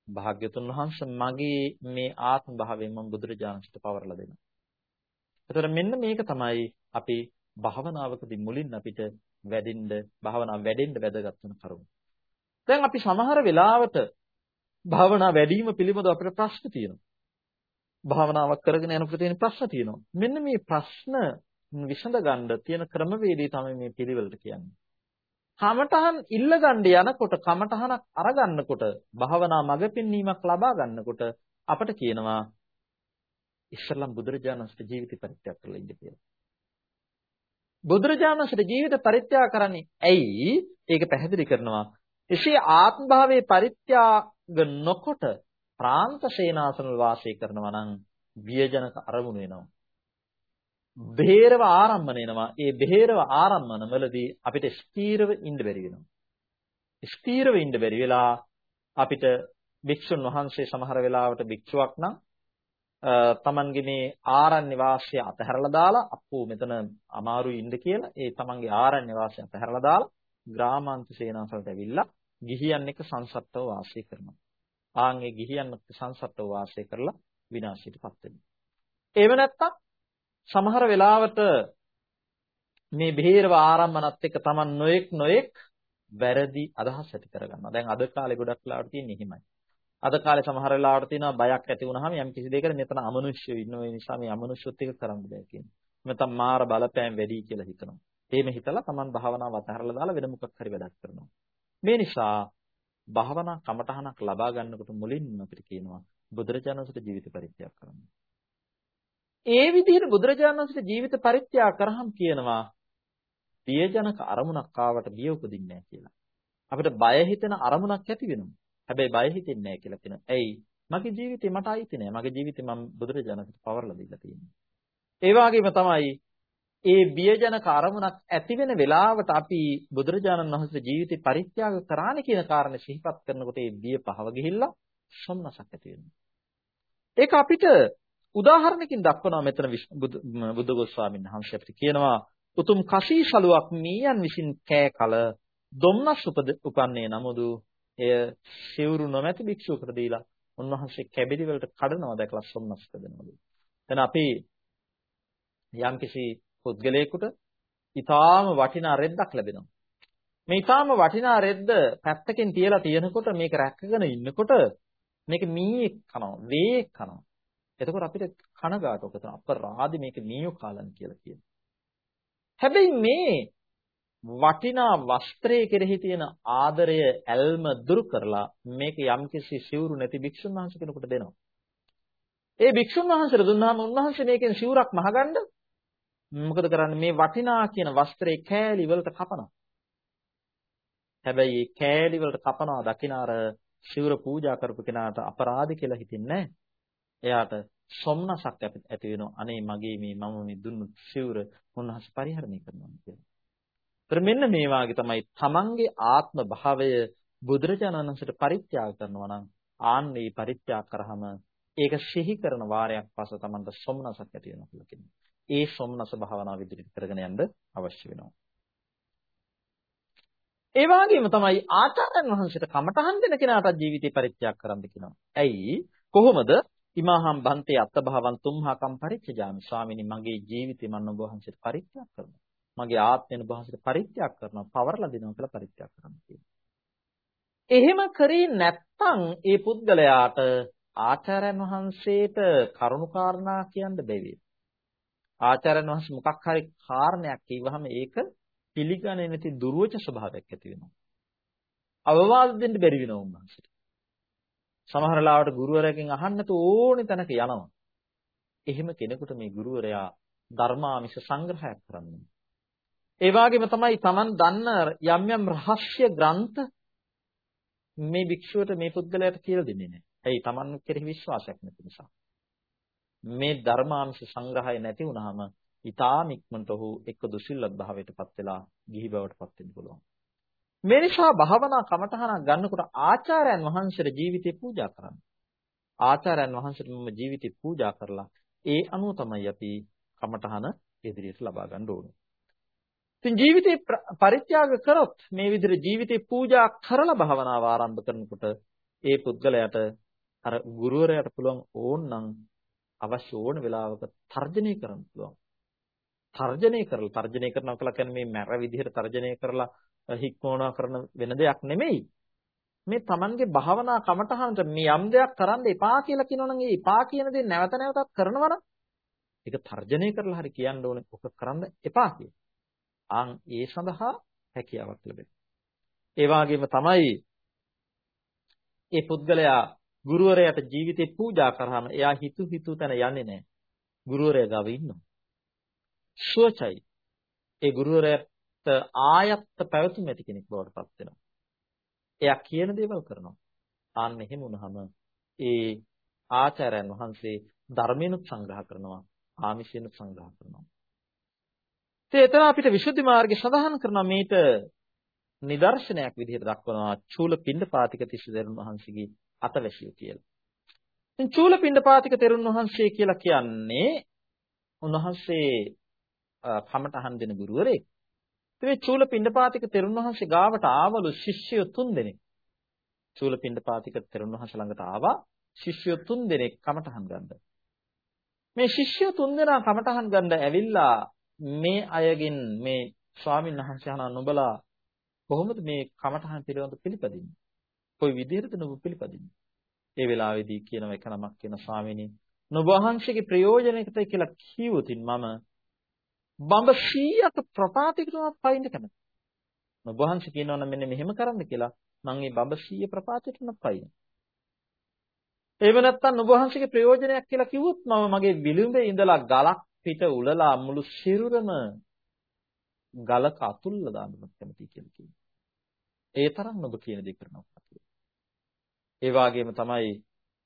භාග්‍යතුන් වහන්සේ මගේ මේ ආත්ම භාවයෙන් මම බුදුරජාණන්ට පවරලා දෙනවා. ඒතර මෙන්න මේක තමයි අපි භාවනාවකදී මුලින් අපිට වැඩෙන්න භාවනාව වැඩෙන්න වැදගත් වෙන කරුණ. දැන් අපි සමහර වෙලාවට භාවනා වැඩිම පිළිබඳව අපිට ප්‍රශ්න තියෙනවා. භාවනාවක් කරගෙන යනකොට තියෙන ප්‍රශ්න තියෙනවා. මෙන්න මේ ප්‍රශ්න විසඳ ගන්න තියෙන ක්‍රමවේදී තමයි මේ පිළිවෙලට කියන්නේ. කමඨහන් ඉල්ල ගන්න යනකොට කමඨහනක් අරගන්නකොට භාවනා මඟ පෙන්වීමක් ලබා ගන්නකොට අපට කියනවා ඉස්සල්ලාම් බුදුරජාණන්ගේ ජීවිත පරිත්‍යාග කරලා ඉන්න කියලා. බුදුරජාණන්ගේ ජීවිත පරිත්‍යාග කරන්නේ ඇයි? ඒක පැහැදිලි කරනවා. එසේ ආත්ම භාවයේ පරිත්‍යාග නොකොට ප්‍රාන්ත සේනාසන වාසය කරනවා නම් බියජනක අරමුණු වෙනවා. බේරව ආරම්මන එනවා. ඒ බේරව ආරම්මන වලදී අපිට ස්ථීරව ඉන්න බැරි වෙනවා. ස්ථීරව ඉන්න බැරි වෙලා අපිට භික්ෂුන් වහන්සේ සමහර වෙලාවට භික්ෂුවක් නම් තමන්ගේ මේ ආරණ්‍ය වාසය අතහැරලා දාලා අප්පෝ මෙතන අමාරුයි ඉන්න කියලා ඒ තමන්ගේ ආරණ්‍ය වාසය අතහැරලා දාලා ග්‍රාමාන්ත සේනාසලට ඇවිල්ලා ගිහියන් එක්ක සංසත්තව වාසය කරනවා. ආන් ඒ ගිහියන් එක්ක සංසත්තව වාසය කරලා විනාශයටපත් වෙනවා. එහෙම නැත්තම් සමහර වෙලාවට මේ බෙහෙරව ආරම්මනත් එක්ක Taman නොඑක් නොඑක් වැරදි අදහස් ඇති කරගන්නවා. දැන් අද කාලේ ගොඩක් වෙලාවට තියෙන්නේ එහෙමයි. අද කාලේ සමහර වෙලාවට තියෙනවා බයක් ඇති වුනහම යම් කිසි දෙයකට මෙතන අමනුෂ්‍යයෝ ඉන්න ඒ නිසා මේ අමනුෂ්‍යොත් එක කරන්න බෑ කියන්නේ. නැත්නම් මාර බලපෑම් වැඩි කියලා හිතනවා. එහෙම හිතලා Taman භාවනාව අතහැරලා දාලා වෙන මොකක් හරි වැඩක් කරනවා. මේ නිසා භාවනා කමටහනක් ලබා ගන්නකොට මුලින්ම අපිට කියනවා බුදුරජාණන් වහන්සේට ජීවිත පරිත්‍යාග කරන්න. ඒ විදිහට බුදුරජාණන් වහන්සේට ජීවිත පරිත්‍යාග කරාම කියනවා බියජනක අරමුණක් ආවට බිය උපදින්නේ නැහැ කියලා. අපිට බය හිතෙන අරමුණක් ඇති වෙනවා. හැබැයි බය හිතෙන්නේ නැහැ කියලා කියනවා. ඇයි? මගේ ජීවිතේ මට අයිති නෑ. මගේ ජීවිතේ මම බුදුරජාණන්ට පවර්ලා දීලා තියෙනවා. ඒ වගේම තමයි ඒ බියජනක අරමුණක් ඇති වෙන වෙලාවට අපි බුදුරජාණන් වහන්සේ ජීවිතේ පරිත්‍යාග කරානේ කියන කාරණේ සිහිපත් කරනකොට ඒ බිය පහව ගිහිල්ලා සොම්නසක් ඇති වෙනවා. ඒක අපිට උදාහරණකින් දක්වනවා මෙතන බුදු ගෝස්වාමීන් වහන්සේ අපිට කියනවා උතුම් කසී සලුවක් මීයන් විසින් කෑ කල දුම්නස් උපන්නේ නමුදු එය සිවුරු නොමැති භික්ෂුවකට දීලා උන්වහන්සේ කැබිලි වලට කඩනවා දැකලා සොම්නස් කදනවලු. දැන් අපි යම්කිසි පුද්ගලයෙකුට ඊටාම වටිනා රෙද්දක් ලැබෙනවා. මේ ඊටාම වටිනා රෙද්ද පැත්තකින් තියලා තියෙනකොට මේක රැකගෙන ඉන්නකොට මේක මීයක් කනවා, වේයක් කනවා. එතකොට අපිට කනගාටුක තමයි අපරාධි මේක මීයෝ කාලන් කියලා කියනවා. හැබැයි මේ වටිනා වස්ත්‍රයේ කෙරෙහි තියෙන ආදරය ඇල්ම දුරු කරලා මේක යම්කිසි සිවුරු නැති භික්ෂුන් වහන්සේ කෙනෙකුට දෙනවා. ඒ භික්ෂුන් වහන්සේට දුන්නාම උන්වහන්සේ මේකෙන් සිවුරක් මහගන්න මොකද කරන්නේ මේ වටිනා කියන වස්ත්‍රයේ කෑලි වලට කපනවා. හැබැයි මේ කෑලි වලට කපනවා දකිනාර සිවුර පූජා කරපු කෙනාට අපරාධ කියලා හිතෙන්නේ නැහැ. එයාට සොම්නසක් ඇති වෙනවා. අනේ මගේ මේ මම මේ දුන්නු සිවුර උන්වහන්සේ පරිහරණය කරනවා කියලා. ඒතර මෙන්න මේ වාගේ තමයි තමන්ගේ ආත්ම භාවය බුදුරජාණන් වහන්සේට පරිත්‍යාග කරනවා නම් ආන් මේ පරිත්‍යාග කරාම ඒක සිහි කරන වාරයක් පස්ස තමන්ට සොම්නසක් ඇති වෙනවා කියලා කියනවා. ඒ සොම්නස භාවනාව ඉදිරියට කරගෙන යන්න අවශ්‍ය වෙනවා. ඒ වගේම තමයි ආචාර්යන් වහන්සේට කමඨහන් දෙන කෙනාට ජීවිතේ පරිත්‍යාග කරන්න කියනවා. ඇයි? කොහොමද? ඉමාහම් බන්තේ අත්බහවන් තුම්හාකම් පරිච්ඡජාමි. ස්වාමීනි මගේ ජීවිතේ මම ඔබ වහන්සේට පරිත්‍යාග කරනවා. මගේ ආත්මෙන් ඔබ වහන්සේට පරිත්‍යාග කරනවා. පවර්ලා දෙනවා කියලා පරිත්‍යාග කරන්න කියනවා. එහෙම කරේ නැත්නම් ඒ පුද්ගලයාට ආචාර්යන් වහන්සේට කරුණාකාරණා කියන්න බැරි. ආචාර්යන් වහන්සේ මොකක් හරි කාරණයක් කිව්වහම ඒක පිළිගන්නේ නැති දුර්වච ස්වභාවයක් ඇති වෙනවා. අවවාද දෙන්න බැරි වෙනවා උන්වහන්සේට. සමහර ලාවට ගුරුවරයෙක්ගෙන් අහන්නත් ඕනේ තැනක යනවා. එහෙම කෙනෙකුට මේ ගුරුවරයා ධර්මාමිෂ සංග්‍රහයක් කරන්නේ. ඒ වගේම තමයි Taman දන්න යම් යම් රහස්‍ය ග්‍රන්ථ මේ භික්ෂුවට මේ පුද්ගලයාට කියලා දෙන්නේ නැහැ. ඇයි Taman කෙරෙහි විශ්වාසයක් නැති නිසා. මේ ධර්මාංශ සංග්‍රහය නැති වුනහම ඊටාම ඉක්මනට ඔහු එක්ක දුසිල්ලත් භාවයටපත් වෙලා ගිහි බවටපත් වෙන්න පුළුවන්. මේ නිසා භාවනා කමඨහනක් ගන්නකොට ආචාර්යයන් වහන්සේට ජීවිතේ පූජා කරන්න. ආචාර්යයන් වහන්සේට මම ජීවිතේ පූජා කරලා ඒ අනුව තමයි අපි කමඨහන ඉදිරියට ලබා ගන්න ඕනේ. ඉතින් ජීවිතේ පරිත්‍යාග කරොත් මේ විදිහට ජීවිතේ පූජා කරලා භාවනාව ආරම්භ කරනකොට ඒ පුද්ගලයාට අර ගුරුවරයාට පුළුවන් ඕනනම් අවශ්‍ය ඕන වෙලාවක තර්ජනය කරන්න පුළුවන්. තර්ජනය කරලා තර්ජනය කරනවා කියලා කියන්නේ මේ මැර විදිහට තර්ජනය කරලා හික්මවනවා කරන වෙන දෙයක් නෙමෙයි. මේ Tamanගේ භාවනා කමටහනට මේ යම් දෙයක් කරන්න එපා කියලා කියනවනම් ඒ එපා කියන දේ නැවත නැවතත් කරනවා නම් ඒක තර්ජනය කරලා හරි කියන්න ඕනේ ඔක කරන්න එපා කියලා. ආන් ඒ සඳහා හැකියාවක් ලැබෙනවා. ඒ වගේම තමයි ඒ පුද්ගලයා ගුරුවරයාට ජීවිතේ පූජා කරාම එයා හිතු හිතු තැන යන්නේ නැහැ. ගුරුවරයා ගාව ඉන්නවා. සුවචයි. ඒ ගුරුවරයාට ආයත්ත පැවතුම් ඇති කෙනෙක් බවට පත් වෙනවා. එයා කියන දේවල් කරනවා. ආන්න එහෙම වුණාම ඒ ආචාර්යයන් වහන්සේ ධර්මිනුත් සංග්‍රහ කරනවා ආමිෂිනුත් සංග්‍රහ කරනවා ඉතින් එතන අපිට විසුද්ධි මාර්ගය සඳහන් කරනවා මේට නිදර්ශනයක් විදිහට දක්වනවා චූල පිණ්ඩපාතික තිස්ස දරුන් වහන්සේගේ අතවැසිය කියලා. ඉතින් චූල පිණ්ඩපාතික තෙරුන් වහන්සේ කියලා කියන්නේ උන්වහන්සේ කමටහන් දෙන ගුරුවරයෙක්. ඉතින් චූල පිණ්ඩපාතික තෙරුන් වහන්සේ ගාවට ආවලු ශිෂ්‍යයෝ තුන්දෙනෙක්. චූල පිණ්ඩපාතික තෙරුන් වහන්සේ ළඟට ආවා ශිෂ්‍යයෝ තුන්දෙනෙක් කමටහන් ගන්න. මේ ශිෂ්‍යයෝ තුන්දෙනා කමටහන් ගන්න ඇවිල්ලා මේ අයගෙන් මේ ස්වාමීන් වහන්සේ අහනවා නුඹලා කොහොමද මේ කමඨහන් පිළිබඳ පිළිපදින්නේ? කොයි විදිහටද නුඹ පිළිපදින්නේ? ඒ වෙලාවේදී කියනව එක නමක් කියන ස්වාමීනි නුඹ වහන්සේගේ ප්‍රයෝජනයකට කියලා කිව්වොතින් මම බඹ 100ක ප්‍රපාතයකටවත් පයින්න කැමතියි. නුඹ වහන්සේ කියනවා නම් මෙන්න මෙහෙම කරන්න කියලා මම මේ බඹ 100 ප්‍රපාතයකටවත් පයින්න. එහෙම නැත්නම් නුඹ වහන්සේගේ ප්‍රයෝජනයක් කියලා කිව්වොත් මම මගේ විලුඹේ ඉඳලා ගලක් පිට උලලා මුළු සිරුරම ගලක අතුල්ලා දාන්නත් කැමතියි කියලා කියනවා. ඒ තරම් ඔබ කියන දේ කරනවා කියලා. ඒ වගේම තමයි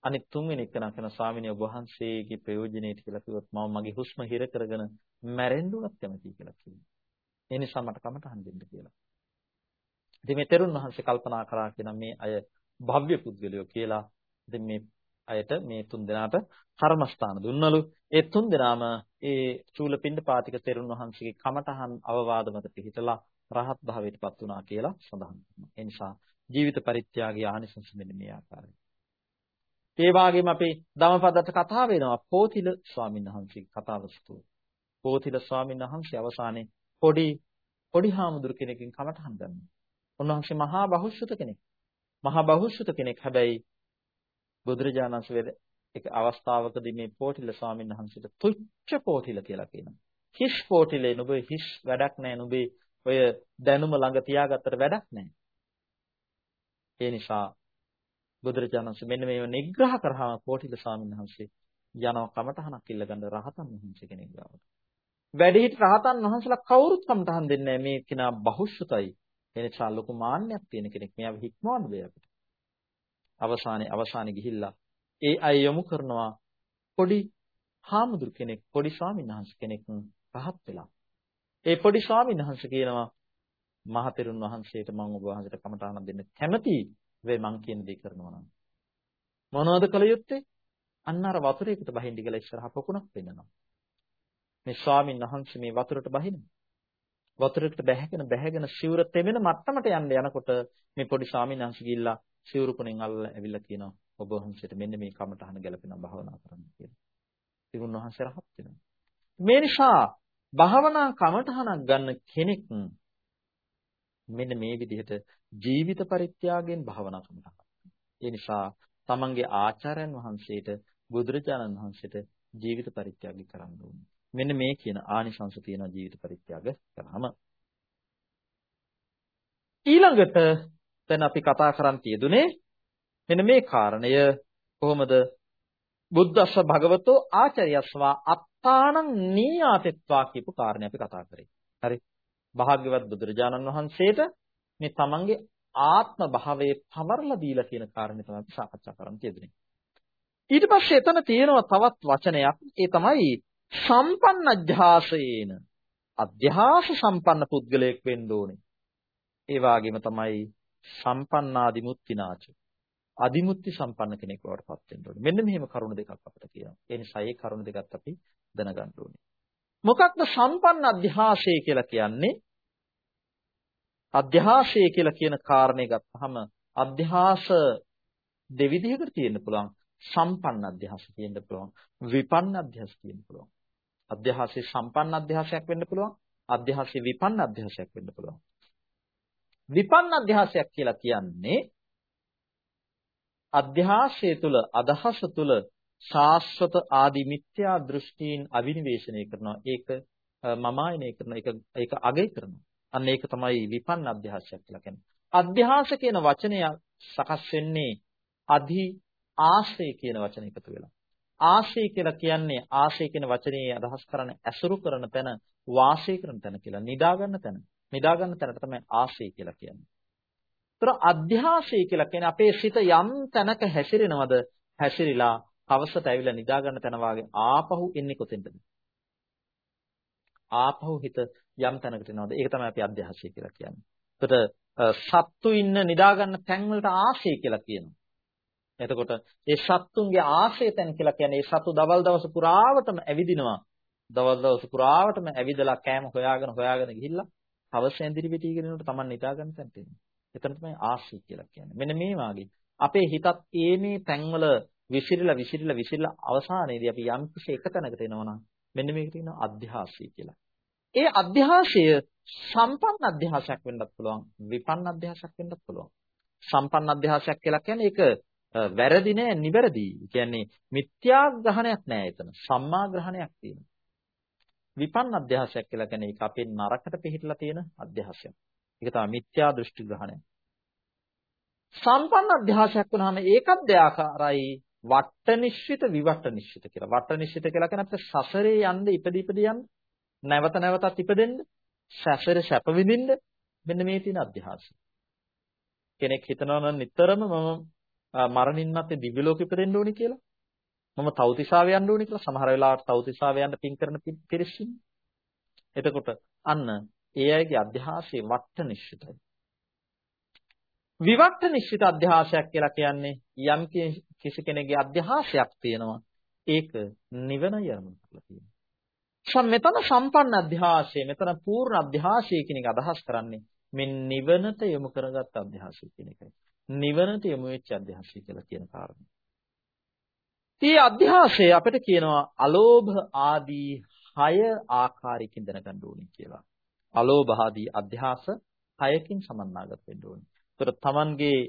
අනිත් තුන්වෙනි එක නම් කරන ස්වාමිනිය ඔබ වහන්සේගේ ප්‍රයෝජනෙට කියලා කිව්වොත් මම මගේ හුස්ම හිර කරගෙන මැරෙන්න උනත් කැමතියි කියලා කියනවා. ඒ නිසා මට කමටහන් දෙන්න කියලා. ඉතින් මේ තෙරුන් වහන්සේ කල්පනා කරා කියන මේ අය භව්‍ය පුද්ගලයෝ කියලා. ඉතින් මේ අයට මේ තුන් දෙනාට කර්මස්ථාන දුන්නලු. ඒ තුන් දෙනාම ඒ චූලපිණ්ඩ පාතික තෙරුන් වහන්සේගේ කමඨහන් අවවාද මත පිහිටලා රහත් භාවයටපත් වුණා කියලා සඳහන් කරනවා. ඒ නිසා ජීවිත පරිත්‍යාගයේ ආනිසංස මෙන්න මේ ආකාරයි. ඒ වගේම අපේ ධම්මපදට කතා වෙනවා පෝතිල ස්වාමීන් වහන්සේගේ කතාවස්තුව. පෝතිල ස්වාමීන් වහන්සේ අවසානයේ පොඩි පොඩි හාමුදුරු කෙනකින් කමඨහන් ගන්නවා. උන්වහන්සේ මහා බහුශ්‍රත කෙනෙක්. මහා බහුශ්‍රත කෙනෙක් හැබැයි බුදුරජාණන් වහන්සේ එක අවස්ථාවකදී මේ පෝටිල ස්වාමීන් වහන්සේට තුච්ච පෝටිල කියලා කියනවා. හිස් පෝටිලේ නුඹේ හිස් වැඩක් නැහැ. නුඹේ ඔය දැනුම ළඟ තියාගත්තට වැඩක් නැහැ. ඒ නිසා බුදුරජාණන් වහන්සේ මෙන්න මේව නිග්‍රහ කරාම පෝටිල ස්වාමීන් වහන්සේ යනවා කමටහනක් ඉල්ලගන්න රහතන් වහන්සේ කෙනෙක් ගාවට. වැඩිහිටි රහතන් වහන්සේලා කවුරුත් කමටහන් දෙන්නේ නැහැ. මේ කෙනා බහුශ්‍රතයි. ඒ නිසා ලොකු මාන්නයක් තියෙන කෙනෙක්. මෙයාව හික්මවන්න බෑ අපිට. අවසානයේ අවසානයේ ගිහිල්ලා ඒ අය යොමු කරනවා පොඩි හාමුදුරු කෙනෙක් පොඩි ස්වාමීන් වහන්සේ කෙනෙක් පහත් වෙලා. ඒ පොඩි ස්වාමීන් වහන්සේ කියනවා මහතෙරුන් වහන්සේට මම ඔබ වහන්සේට කමඨාන දෙන්න කැමති වෙයි මං කියන දේ කරනවා නම් මොනවද කළ යුත්තේ අන්න අර වතුරේකට බහින්න කියලා ඉස්සරහ පොකුණක් පෙන්නනවා මේ ස්වාමීන් වහන්සේ මේ වතුරට බහිනවා වතුරකට බැහැගෙන බැහැගෙන සිවුර තෙමෙන මට්ටමට යන්න යනකොට මේ පොඩි ස්වාමීන් වහන්සේ ගිහිල්ලා සිවුරු කුණෙන් අල්ලලා ඇවිල්ලා කියනවා ඔබ වහන්සේට මෙන්න මේ කමටහන ගැලපෙන භාවනා කරන්න කියලා. ඉතින් උන්වහන්සේ රහත් වෙනවා. මේ නිසා භාවනා කමටහනක් ගන්න කෙනෙක් මෙන්න මේ විදිහට ජීවිත පරිත්‍යාගයෙන් භාවනා කමටහන. ඒ නිසා තමන්ගේ ආචාර්යයන් වහන්සේට බුදුරජාණන් වහන්සේට ජීවිත පරිත්‍යාගය කරන්න ඕනේ. මෙන්න මේ කියන ආනිසංස තියෙන ජීවිත පරිත්‍යාග කරාම ඊළඟට දැන් අපි කතා කරන් තියදුනේ මෙන්න මේ කාරණය කොහොමද බුද්දස්ස භගවතෝ ආචාර්යස්වා අත්තානං නීයාතෙත්වා කියපු කාරණේ අපි කතා කරේ. හරි. භාග්‍යවත් බුදුරජාණන් වහන්සේට මේ තමන්ගේ ආත්ම භාවයේ පවර්ලා දීලා කියන කාරණේ තමයි අපි සාකච්ඡා කරන්න තියෙන්නේ. ඊට පස්සේ එතන තියෙනවා තවත් වචනයක්. ඒ තමයි සම්පන්න අධ්‍යාසයේන අධ්‍යාස සම්පන්න පුද්ගලයෙක් වෙන්න ඕනේ. ඒ වගේම තමයි සම්පන්නාදිමුත්තිනාච. අදිමුත්‍ති සම්පන්න කෙනෙක් බවට පත් වෙන්න ඕනේ. මෙන්න මෙහෙම කරුණු දෙකක් අපිට කියනවා. ඒ නිසා මේ කරුණු දෙකත් අපි දැනගන්න ඕනේ. මොකක්ද සම්පන්න අධ්‍යාසය කියලා කියන්නේ? අධ්‍යාසය කියලා කියන කාරණේ ගත්තහම අධ්‍යාස දෙවිධයකට තියෙන්න පුළුවන්. සම්පන්න අධ්‍යාස තියෙන්න පුළුවන්. විපන්න අධ්‍යාස තියෙන්න පුළුවන්. අධ්‍යාසයේ සම්පන්න අධ්‍යාසයක් වෙන්න පුළුවන්. අධ්‍යාසයේ විපන්න අධ්‍යාසයක් වෙන්න පුළුවන්. විපන්න අධ්‍යාසයක් කියලා කියන්නේ අධ්‍යාසය තුල අදහස තුල ශාස්ත්‍රත ආදි මිත්‍යා දෘෂ්ටීන් අවිනිවේෂණය කරනවා. ඒක මමායනය කරන එක ඒක අගය කරනවා. අන්න ඒක තමයි විපන්න අධ්‍යාසයක් කියලා කියන්නේ. අධ්‍යාස කියන වචනය සකස් වෙන්නේ අධි ආශ්‍රය කියන වචන එකතු වෙලා. ආශ්‍රය කියලා කියන්නේ ආශ්‍රය කියන වචනේ අදහස් කරන්නේ ඇසුරු කරන තැන, වාසය කරන තැන කියලා. නිදා ගන්න තැන. නිදා ගන්න තැනට තමයි ආශ්‍රය කියලා කියන්නේ. ඒතර අධ්‍යාසය කියලා කියන්නේ අපේ සිත යම් තැනක හැසිරෙනවද? හැසිරිලා හවසට ඇවිල්ලා නිදා ගන්න තැන වාගේ ආපහු එන්නේ කොතෙන්ද? ආපහු හිත යම් තැනකට එනවද? ඒක තමයි අපි අධ්‍යාසය කියලා කියන්නේ. එතකොට සත්තු ඉන්න නිදා ගන්න තැන් වලට ආශය කියලා කියනවා. එතකොට ඒ සත්තුන්ගේ ආශය තැන් කියලා කියන්නේ ඒ සතු දවල් දවස පුරාවටම ඇවිදිනවා. දවල් දවස පුරාවටම ඇවිදලා කෑම හොයාගෙන හොයාගෙන ගිහිල්ලා හවස ඇඳිරි පිටිගෙන යනකොට Taman නිදා ගන්න තැනට එනවා. එතන තමයි ආශය කියලා කියන්නේ. මෙන්න මේ වාගේ අපේ හිතත් ඒ මේ තැන්වල විසිරලා විසිරලා විසිරලා අවසානයේදී අපි යම් කිසි එක තැනකට එනවා මෙන්න මේකට කියනවා අධ්‍යාසය කියලා. ඒ අධ්‍යාසය සම්පන්න අධ්‍යාසයක් වෙන්නත් පුළුවන් විපන්න අධ්‍යාසයක් වෙන්නත් පුළුවන්. සම්පන්න අධ්‍යාසයක් කියලා කියන්නේ ඒක වැරදි නෑ නිවැරදි. කියන්නේ මිත්‍යා ග්‍රහණයක් නෑ එතන. සම්මා ග්‍රහණයක් තියෙනවා. විපන්න අධ්‍යාසයක් කියලා කියන්නේ ඒක අපේ නරකට පිළිහිట్లా තියෙන අධ්‍යාසයක්. ඒක තමයි මිත්‍යා දෘෂ්ටි ග්‍රහණය. සම්පන්න අධ්‍යාසයක් වුණාම ඒකත් දෙආකාරයි වට්ට නිශ්චිත විවට්ට නිශ්චිත කියලා. වට්ට නිශ්චිත කියලා කියන්නේ අපිට සසරේ යන්න ඉපදී ඉපදී යන්න නැවත නැවතත් ඉපදෙන්න සසර සැප විඳින්න මෙන්න මේ තියෙන අධ්‍යාසය. කෙනෙක් හිතනවා නම් නිතරම මම මරණින් මත්තේ දිව්‍ය ලෝකෙ ඉපදෙන්න ඕනි කියලා. මම තවතිසාව යන්න ඕනි කියලා. සමහර වෙලාවට තවතිසාව යන්න පින් කරන පිරිස් එතකොට අන්න ඒ අයගේ අධ්‍යාසයේ වට්ට නිශ්චිතයි. විවට්ට නිශ්චිත අධ්‍යාසයක් කියලා කියන්නේ යම් කිසි කෙනෙකුගේ අධ්‍යාසයක් තියෙනවා. ඒක නිවන යරමුණු කරලා තියෙනවා. සම් මෙතන සම්පන්න අධ්‍යාසය මෙතන පූර්ණ අධ්‍යාසය කියන එක අදහස් කරන්නේ මේ නිවනට යොමු කරගත් අධ්‍යාසය කියන එකයි. නිවනට යොමු වෙච්ච අධ්‍යාසය කියලා කියන කාරණය. මේ අධ්‍යාසය අපිට කියනවා අලෝභ ආදී හය ආකාරයකින් දැනගන්න ඕනේ කියලා. අලෝභ ආදී අධ්‍යාස හයකින් සමන්නාගත වෙන්න ඕනේ. ඒතර තමන්ගේ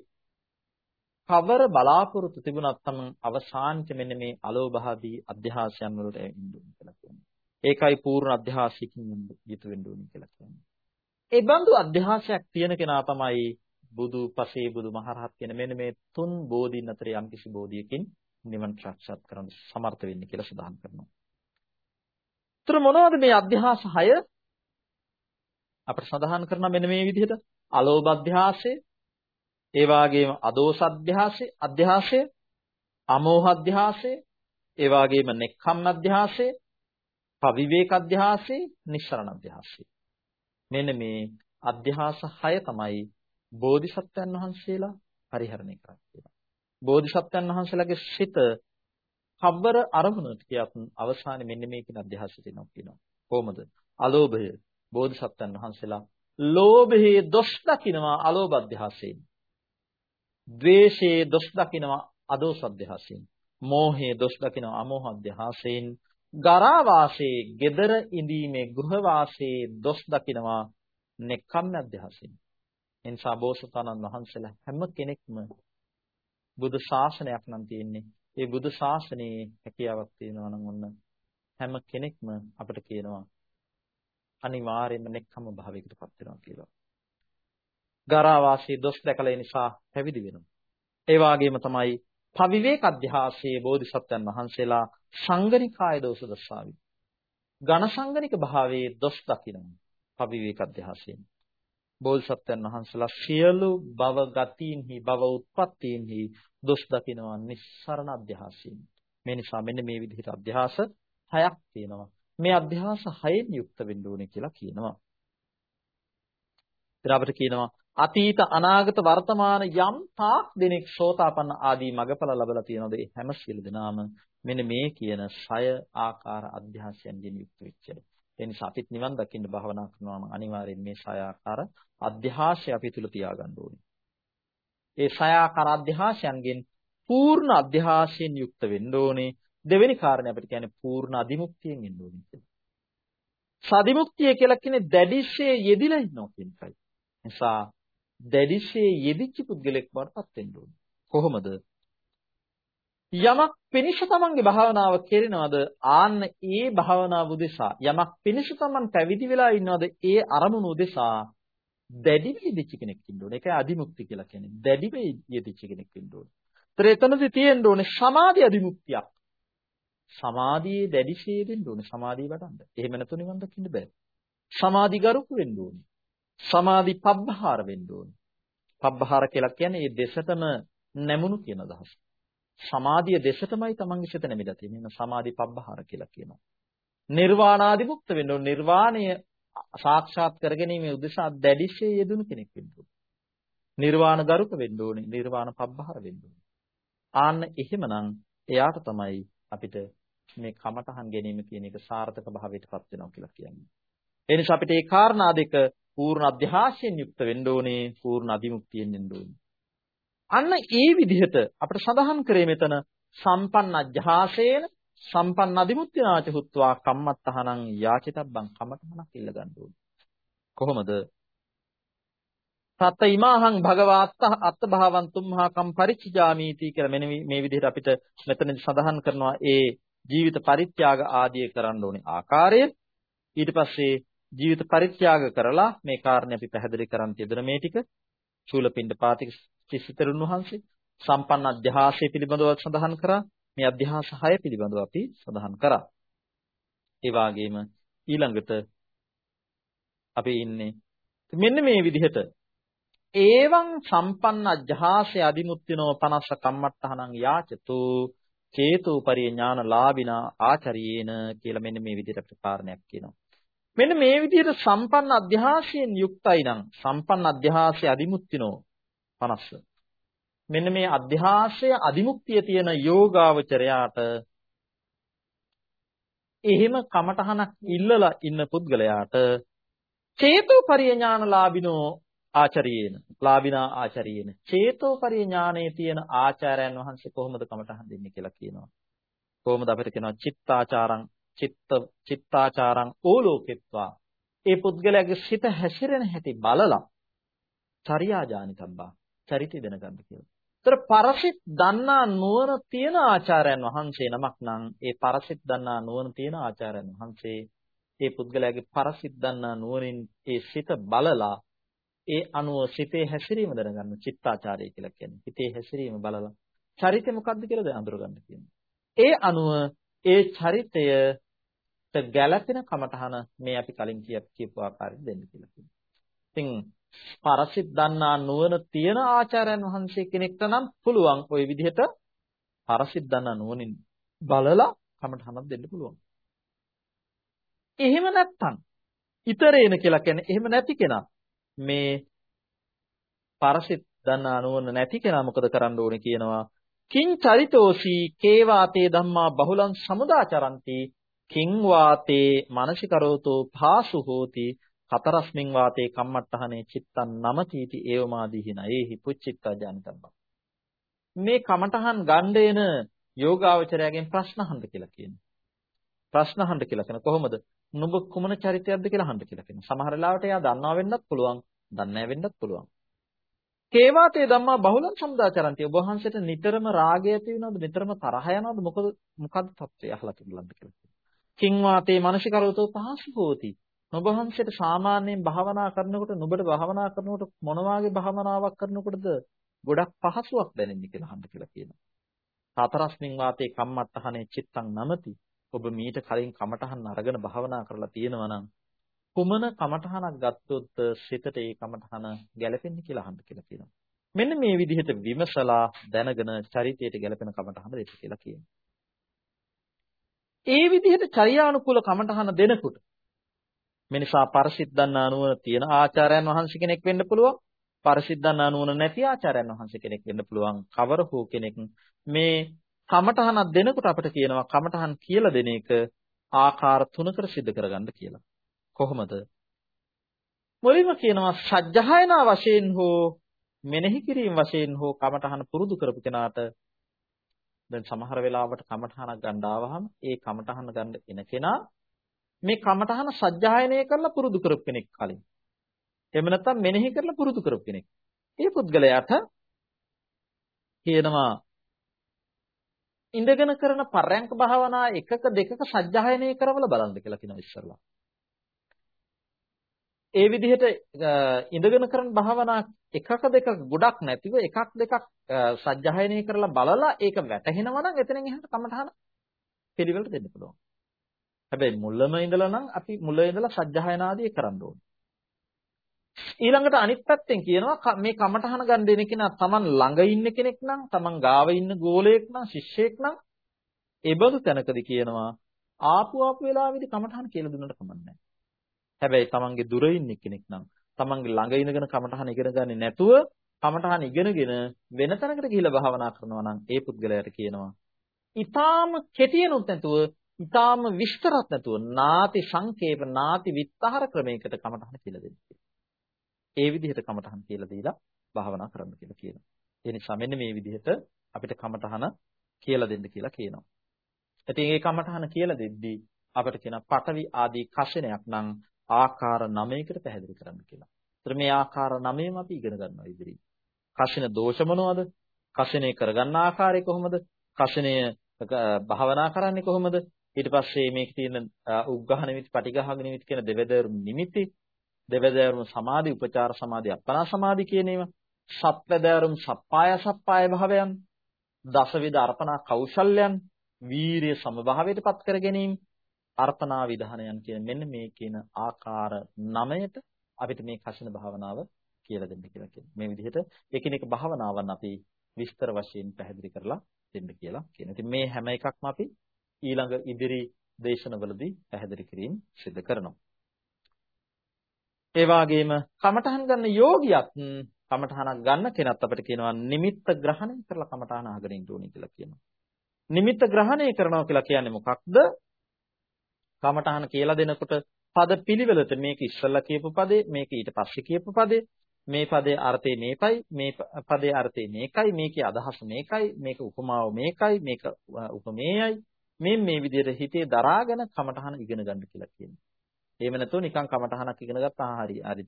කවර බලාපොරොත්තු තිබුණත් තමන් අවසානයේ මෙන්න මේ අලෝභ ආදී අධ්‍යාසයන් වලට එන්න ඕනේ කියලා කියනවා. ඒකයි පූර්ණ අධ්‍යාසයකින් යුතු වෙන්න ඕනේ කියලා කියන්නේ. ඒ බඳු අධ්‍යාසයක් තියෙන කෙනා තමයි බුදු පසේ බුදු මහරහත් කියන මෙන්න මේ තුන් බෝධීන් අතර යම්කිසි බෝධියකින් නිවන් සාක්ෂාත් කරගන්න සමර්ථ වෙන්නේ කියලා සඳහන් කරනවා. ඒතර මොනවද මේ අධ්‍යාස 6? අපිට සඳහන් කරනවා මෙන්න මේ විදිහට අලෝභ අධ්‍යාසය, ඒ වගේම අදෝස අධ්‍යාසය, අධ්‍යාසය, අමෝහ අධ්‍යාසය, ඒ වගේම නෙක්ඛම් අධ්‍යාසය, පවිවේක අධ්‍යාසය, නිස්සරණ අධ්‍යාසය. මෙන්න මේ අධ්‍යාස 6 තමයි බෝධිසත්වයන් වහන්සේලා පරිහරණය කරන්නේ. බෝධිසත්වයන් වහන්සේලාගේ සිත කබ්බර අරමුණට කියත් අවසානයේ මෙන්න මේ කියන අධ්‍යාසය දෙනවා කියනවා. කොහොමද? අලෝභය බෝධිසත්වයන් වහන්සේලා ලෝභයේ දොස් දකිනවා අලෝභ අධ්‍යාසයෙන්. ද්වේෂයේ දොස් දකිනවා අදෝස අධ්‍යාසයෙන්. මෝහයේ දොස් දකිනවා අමෝහ අධ්‍යාසයෙන්. ගරා වාසයේ, gedara ඉඳීමේ ගෘහ වාසයේ දොස් දකිනවා නෙක්ඛම්ම අධ්‍යාසයෙන්. එනිසා බෝසතාණන් වහන්සේලා හැම කෙනෙක්ම බුදු ශාසනයක් නම් තියෙන්නේ. ඒ බුදු ශාසනයේ හැකියාවක් තියෙනවා නම් ඔන්න හැම කෙනෙක්ම අපිට කියනවා අනිවාර්යයෙන්ම නෙක්ඛම්ම භාවයකටපත් වෙනවා කියලා. ගරා වාසී දොස් දැකලා නිසා පැවිදි වෙනවා. ඒ වගේම තමයි පවිවේක අධ්‍යාසයේ බෝධිසත්වයන් වහන්සේලා සංගනිකාය දෝෂ දස්සාවි. ඝන සංගනික භාවයේ දොස් දකිනවා. පවිවේක අධ්‍යාසයෙන්. බෝධිසත්වයන් වහන්සේලා සියලු භව ගතීන්හි භව උත්පත්තීන්හි දොස් දකිනවා නිස්සරණ අධ්‍යාසයෙන්. මේ නිසා මෙන්න මේ විදිහට අධ්‍යාස හයක් තියෙනවා. මේ අධ්‍යාස හයෙන් යුක්ත වෙන්න ඕනේ කියලා කියනවා. ඊට අපිට කියනවා අතීත අනාගත වර්තමාන යම් තාක් දෙනෙක් සෝතාපන්න ආදී මගඵල ලැබලා තියෙනවද ඒ හැම සියලු දෙනාම මෙන්න මේ කියන සය ආකාර අධ්‍යාසයන්ගෙන් යුක්ත වෙච්චයි. ඒ නිසා අපිත් නිවන් දකින්න භාවනා කරනවා නම් අනිවාර්යෙන් මේ සය ආකාර අධ්‍යාශය අපි තුල තියාගන්න ඕනේ. ඒ සය ආකාර අධ්‍යාශයන්ගෙන් පූර්ණ අධ්‍යාශයෙන් යුක්ත වෙන්න ඕනේ. දෙවෙනි කාරණේ අපිට කියන්නේ පූර්ණ අදිමුක්තියෙන් එන්න ඕනේ කියලා. සදිමුක්තිය කියලා කියන්නේ දැඩිශේ යෙදිලා ඉන්නවා කියන එකයි. නිසා දැඩිශේ යෙදිච්ච පුද්ගලෙක් වඩපත් වෙන්න ඕනේ. කොහොමද? යමක් පිනිෂ තමන්ගේ භාවනාව කෙරෙනවද ආන්න ඒ භාවනාව උදෙසා යමක් පිනිෂ තමන් පැවිදි වෙලා ඉන්නවද ඒ අරමුණු උදෙසා දැඩි වෙදිච්ච කෙනෙක් ඉන්න ඕනේ. ඒකයි අදිමුක්ති කියලා කියන්නේ. දැඩි වෙදිච්ච කෙනෙක් ඉන්න ඕනේ. ඒතර එතනදී තියෙන්න ඕනේ සමාධි අදිමුක්තියක්. සමාධියේ දැඩිශේ වෙන්න ඕනේ. සමාධිය වඩන්න. එහෙම නැතු නිවන් දකින්න බෑ. සමාධි ගරුක වෙන්න ඕනේ. සමාධි පබ්බහාර වෙන්න ඕනේ. පබ්බහාර කියලා කියන්නේ මේ දෙසටම නැමුණු කියන අදහස. සමාධිය දෙසටමයි තමන්ගේ සිත නැමිලා තියෙන්නේ. මේ සමාධි පබ්බහාර කියලා කියනවා. නිර්වාණාදිමුක්ත වෙන්න ඕනේ. නිර්වාණය සාක්ෂාත් කරගැනීමේ උදෙසා දැඩිශේ යෙදුණු කෙනෙක් වෙන්න ඕනේ. නිර්වාණ ගරුක වෙන්න ඕනේ. නිර්වාණ පබ්බහාර වෙන්න ඕනේ. ආන්න එහෙමනම් එයාට තමයි අපිට මේ කමතහන් ගැනීම කියන එක සාර්ථක භාවයටපත් වෙනවා කියලා කියන්නේ. ඒ නිසා අපිට මේ කාරණා දෙක පූර්ණ අධ්‍යාශයෙන් යුක්ත වෙන්න ඕනේ, පූර්ණ අධිමුක්තියෙන් එන්න ඕනේ. අන්න ඒ විදිහට අපිට සඳහන් කරේ මෙතන සම්පන්න අධ්‍යාසේන සම්පන්න අධිමුක්තිනාච හුත්වා කම්මත්තහනං යාචිතබ්බං කමතහනක් ඉල්ල ගන්න ඕනේ. කොහොමද? සත්ත ඉමාහං භගවාත්ත අත්ත භාවං තුම්හා කම් පරිච්ඡජාමීති කියලා මෙන්න මේ විදිහට අපිට මෙතනදි සඳහන් කරනවා ඒ ජීවිත පරිත්‍යාග ආදිය කරන්න ඕනේ ආකාරය ඊට පස්සේ ජීවිත පරිත්‍යාග කරලා මේ කාරණේ අපි පැහැදිලි කරන් තියදෙන මේ ටික. චූලපිණ්ඩ පාතික සිසිතරුන් වහන්සේ සම්පන්න අධ්‍යාසය පිළිබඳව සඳහන් කරා. මේ අධ්‍යාස 6 පිළිබඳව අපි සඳහන් කරා. ඒ වගේම ඊළඟට අපි ඉන්නේ මෙන්න මේ විදිහට. ඒවං සම්පන්න අධ්‍යාසය අදිමුත්තිනෝ 50 කම්මත්තහනං යාචතු. චේතු පරිඥාන ලාභිනා ආචරියේන කියලා මෙන්න මේ විදිහට අපිට කාරණයක් කියනවා. මෙන්න මේ විදිහට සම්පන්න අධ්‍යාසයෙන් යුක්තයි නම් සම්පන්න අධ්‍යාසය අදිමුත්තිනෝ 50. මෙන්න මේ අධ්‍යාසය අදිමුක්තිය තියෙන යෝගාවචරයාට එහෙම කමටහනක් ඉල්ලලා ඉන්න පුද්ගලයාට චේතෝ පරිඥානලාභිනෝ ආචරියේන ලාභිනා ආචරියේන. චේතෝ පරිඥානයේ තියෙන ආචාර්යයන් වහන්සේ කොහොමද කමටහන් දෙන්නේ කියලා කියනවා. කොහොමද අපිට කියනවා? චිත්තාචාරං චිත්ත චිත්තාචාරං ඕලෝකෙත්වා ඒ පුද්ගලයාගේ සිත හැසිරෙන හැටි බලලා චර්යාජානිතබ්බා චරිතය දැනගන්න කියලා. ඒතර පරසිට දන්නා නුවණ තියෙන ආචාර්යයන් වහන්සේ නමක් නම් ඒ පරසිට දන්නා නුවණ තියෙන ආචාර්යයන් වහන්සේ ඒ පුද්ගලයාගේ පරසිට දන්නා නුවණින් ඒ සිත බලලා ඒ අනුව සිතේ හැසිරීම දැනගන්න චිත්තාචාරය කියලා කියන්නේ. හිතේ හැසිරීම බලලා චරිතය මොකක්ද කියලා අඳුරගන්න කියනවා. ඒ අනුව ඒ චරිතය ගැළපෙන කමඨහන මේ අපි කලින් කියපු ආකාරයට දෙන්න කියලා කියනවා. ඉතින් පරසිත දන්නා නුවණ තියෙන ආචාර්යයන් වහන්සේ කෙනෙක්ට නම් පුළුවන් ওই විදිහට පරසිත දන්නා නුවණින් බලලා කමඨහනක් දෙන්න පුළුවන්. එහෙම නැත්තම් ඉතරේන කියලා කියන්නේ එහෙම නැති කෙනා මේ පරසිත දන්නා නුවණ නැති කෙනා මොකද කරන්න ඕනේ කියනවා කිං චරිතෝසි කේවාතේ ධම්මා බහුලං සමුදාචරಂತಿ කිං වාතේ මානසිකරෝතෝ භාසු හෝති හතරස්මින් වාතේ කම්මට්ටහනේ චිත්තං නමතිති ඒවමාදීහින ඒහි පුච්චිත්තා ජානිතබ්බා. මේ කමඨහන් ගණ්ඩේන යෝගාවචරයෙන් ප්‍රශ්න අහන්න කියලා කියනවා ප්‍රශ්න අහන්න කියලා කියන කොහොමද? නුඹ කුමන චරිතයක්ද කියලා අහන්න කියලා කියනවා සමහර වෙලාවට එයා දන්නවා වෙන්නත් පුළුවන් දන්නේ නැහැ වෙන්නත් පුළුවන්. කේවාතේ ධම්මා බහුලං සම්දාචරන්ති. ඔබ වහන්සේට නිතරම රාගය ඇති වෙනවද? නිතරම තරහ යනවද? මොකද මොකද්ද තත්ත්වය අහලා තිබුණාද කියලා. කිං වාතේ මානසිකරවතෝ පහසු හෝති ඔබ වහන්සේට සාමාන්‍යයෙන් භාවනා කරනකොට නුඹට භාවනා කරනකොට මොන වාගේ භාවනාවක් කරනකොටද ගොඩක් පහසුවක් දැනෙන්නේ කියලා අහන්න කියලා කියනවා හතරස්මින් වාතේ කම්මත්තහනේ චිත්තං නමති ඔබ මීට කලින් කමඨහන් අරගෙන භාවනා කරලා තියෙනවා නම් කුමන කමඨහනක් ගත්තොත් සිතට ඒ කමඨහන ගැලපෙන්නේ කියලා අහන්න කියලා කියනවා. මෙන්න මේ විදිහට විමසලා දැනගෙන චරිතයට ගැලපෙන කමඨහන දෙන්න කියලා කියනවා. ඒ විදිහට චර්යානුකූල කමඨහන දෙනකොට මිනිසා පරිසිද්ධාන්න අනුව තියෙන ආචාර්යයන් වහන්සේ කෙනෙක් වෙන්න පුළුවන්. පරිසිද්ධාන්න අනුව නැති ආචාර්යයන් වහන්සේ කෙනෙක් වෙන්න පුළුවන්. කවර හෝ කෙනෙක් මේ කමඨහනක් දෙනකොට අපිට කියනවා කමඨහන් කියලා දෙන එක ආකාර තුනකට සිදු කරගන්න කියලා. කොහොමද? මුලින්ම කියනවා සජ්ජහායනා වශයෙන් හෝ මෙනෙහි කිරීම වශයෙන් හෝ කමඨහන පුරුදු කරපු කෙනාට දැන් සමහර වෙලාවට කමඨහනක් ගන්න ආවහම ඒ කමඨහන ගන්න එන කෙනා මේ කමඨහන සජ්ජායනය කරලා පුරුදු කරපු කෙනෙක් කලින්. එහෙම නැත්නම් මෙනෙහි කරලා පුරුදු කරපු කෙනෙක්. ඒ පුද්ගලයාට කියනවා ඉඳගෙන කරන පරයන්ක භාවනා එකක දෙකක සජ්ජායනය කරවලා බලන්න කියලා කියනවා ඉස්සරලා. ඒ විදිහට ඉඳගෙන කරන භාවනා එකක දෙකක ගොඩක් නැතිව එකක් දෙකක් සජ්ජායනය කරලා බලලා ඒක වැටහෙනවා නම් එතනින් එහාට කමඨහන පිළිවෙලට දෙන්න පුළුවන්. හැබැයි මුලම ඉඳලා නම් අපි මුල ඉඳලා සජ්ජායනාදී කරන්න ඕනේ. ඊළඟට අනිත් පැත්තෙන් කියනවා මේ කමඨහන ගන්න දෙන කෙනා Taman ළඟ ඉන්න කෙනෙක් නම් Taman ගාව ඉන්න ගෝලයෙක් නම් ශිෂ්‍යයෙක් නම් ඒ බඳු තැනකදී කියනවා ආපු ආපු වෙලාවෙදී කමඨහන කියලා දුන්නට කමක් නැහැ. හැබැයි තමන්ගේ දුර ඉන්න කෙනෙක් නම් තමන්ගේ ළඟ ඉඳගෙන කමඨහන ඉගෙන ගන්නේ නැතුව කමඨහන ඉගෙනගෙන වෙන තැනකට ගිහිල්ලා භාවනා කරනවා නම් ඒ පුද්ගලයාට කියනවා ඊටාම කෙටියනොත් නැතුව ඊටාම විස්තරත් නැතුව නාති සංකේප නාති විත්තහර ක්‍රමයකට කමඨහන කියලා දෙන්න. ඒ විදිහට කමඨහන කියලා දීලා භාවනා කරන්න කියලා කියනවා. ඒ නිසා මෙන්න මේ විදිහට අපිට කමඨහන කියලා දෙන්න කියලා කියනවා. ඉතින් මේ කමඨහන කියලා දෙද්දී අපිට කියන පඨවි ආදී කෂණයක් නම් ආකාර 9කට පැහැදිලි කරන්න කියලා. ඒතර මේ ආකාර 9ම අපි ඉගෙන ගන්නවා ඉදිරියේ. කෂින දෝෂ මොනවද? කෂිනේ කරගන්න ආකාරය කොහොමද? කෂිනය භාවනා කරන්නේ කොහොමද? ඊට පස්සේ මේකේ තියෙන උග්ඝහ නිමිති, පටිඝහ නිමිති කියන දෙවදෑරුම් නිමිති, දෙවදෑරුම් සමාධි, උපචාර සමාධි, අපනා සමාධි කියන ඒවා, සත්වදෑරුම් සප්පාය සප්පාය භාවයන්, දසවිධ අර්පණා කෞශල්‍යයන්, වීරිය සමභාවයට පත් කර ගැනීම, අර්පණා විධානයන් කියන මෙන්න මේ කියන ආකාර 9ට අපිට මේ කෂණ භාවනාව කියලා දෙන්න කියලා කියනවා. මේ විදිහට එකිනෙක භාවනාවන් අපි විස්තර වශයෙන් පැහැදිලි කරලා දෙන්න කියලා කියනවා. ඉතින් මේ හැම එකක්ම අපි ඊළඟ ඉදිරි දේශනවලදී පැහැදිලි කිරීම සිදු කරනවා. ඒ වගේම කමඨහන් ගන්න යෝගියක් කමඨහනක් ගන්න කෙනත් අපිට කියනවා නිමිත්ත ග්‍රහණය කරලා කමඨහන අහගෙන ඉන්න ඕනේ කියලා කියනවා. නිමිත්ත ග්‍රහණය කරනවා කියලා කියන්නේ මොකක්ද? කමඨහන කියලා දෙනකොට පද පිළිවෙලට මේක ඉස්සල්ලා කියපු පදේ මේක ඊට පස්සේ කියපු පදේ මේ පදේ අර්ථය මේකයි මේ පදේ අර්ථය මේකයි මේකේ අදහස මේකයි මේක උපමාව මේකයි මේක උපමේයයි මේ මේ විදිහට හිතේ දරාගෙන කමඨහන ඉගෙන ගන්න කියලා කියනවා. එහෙම නැතුව නිකන් කමඨහනක් ඉගෙන ගත්තා හරි හරි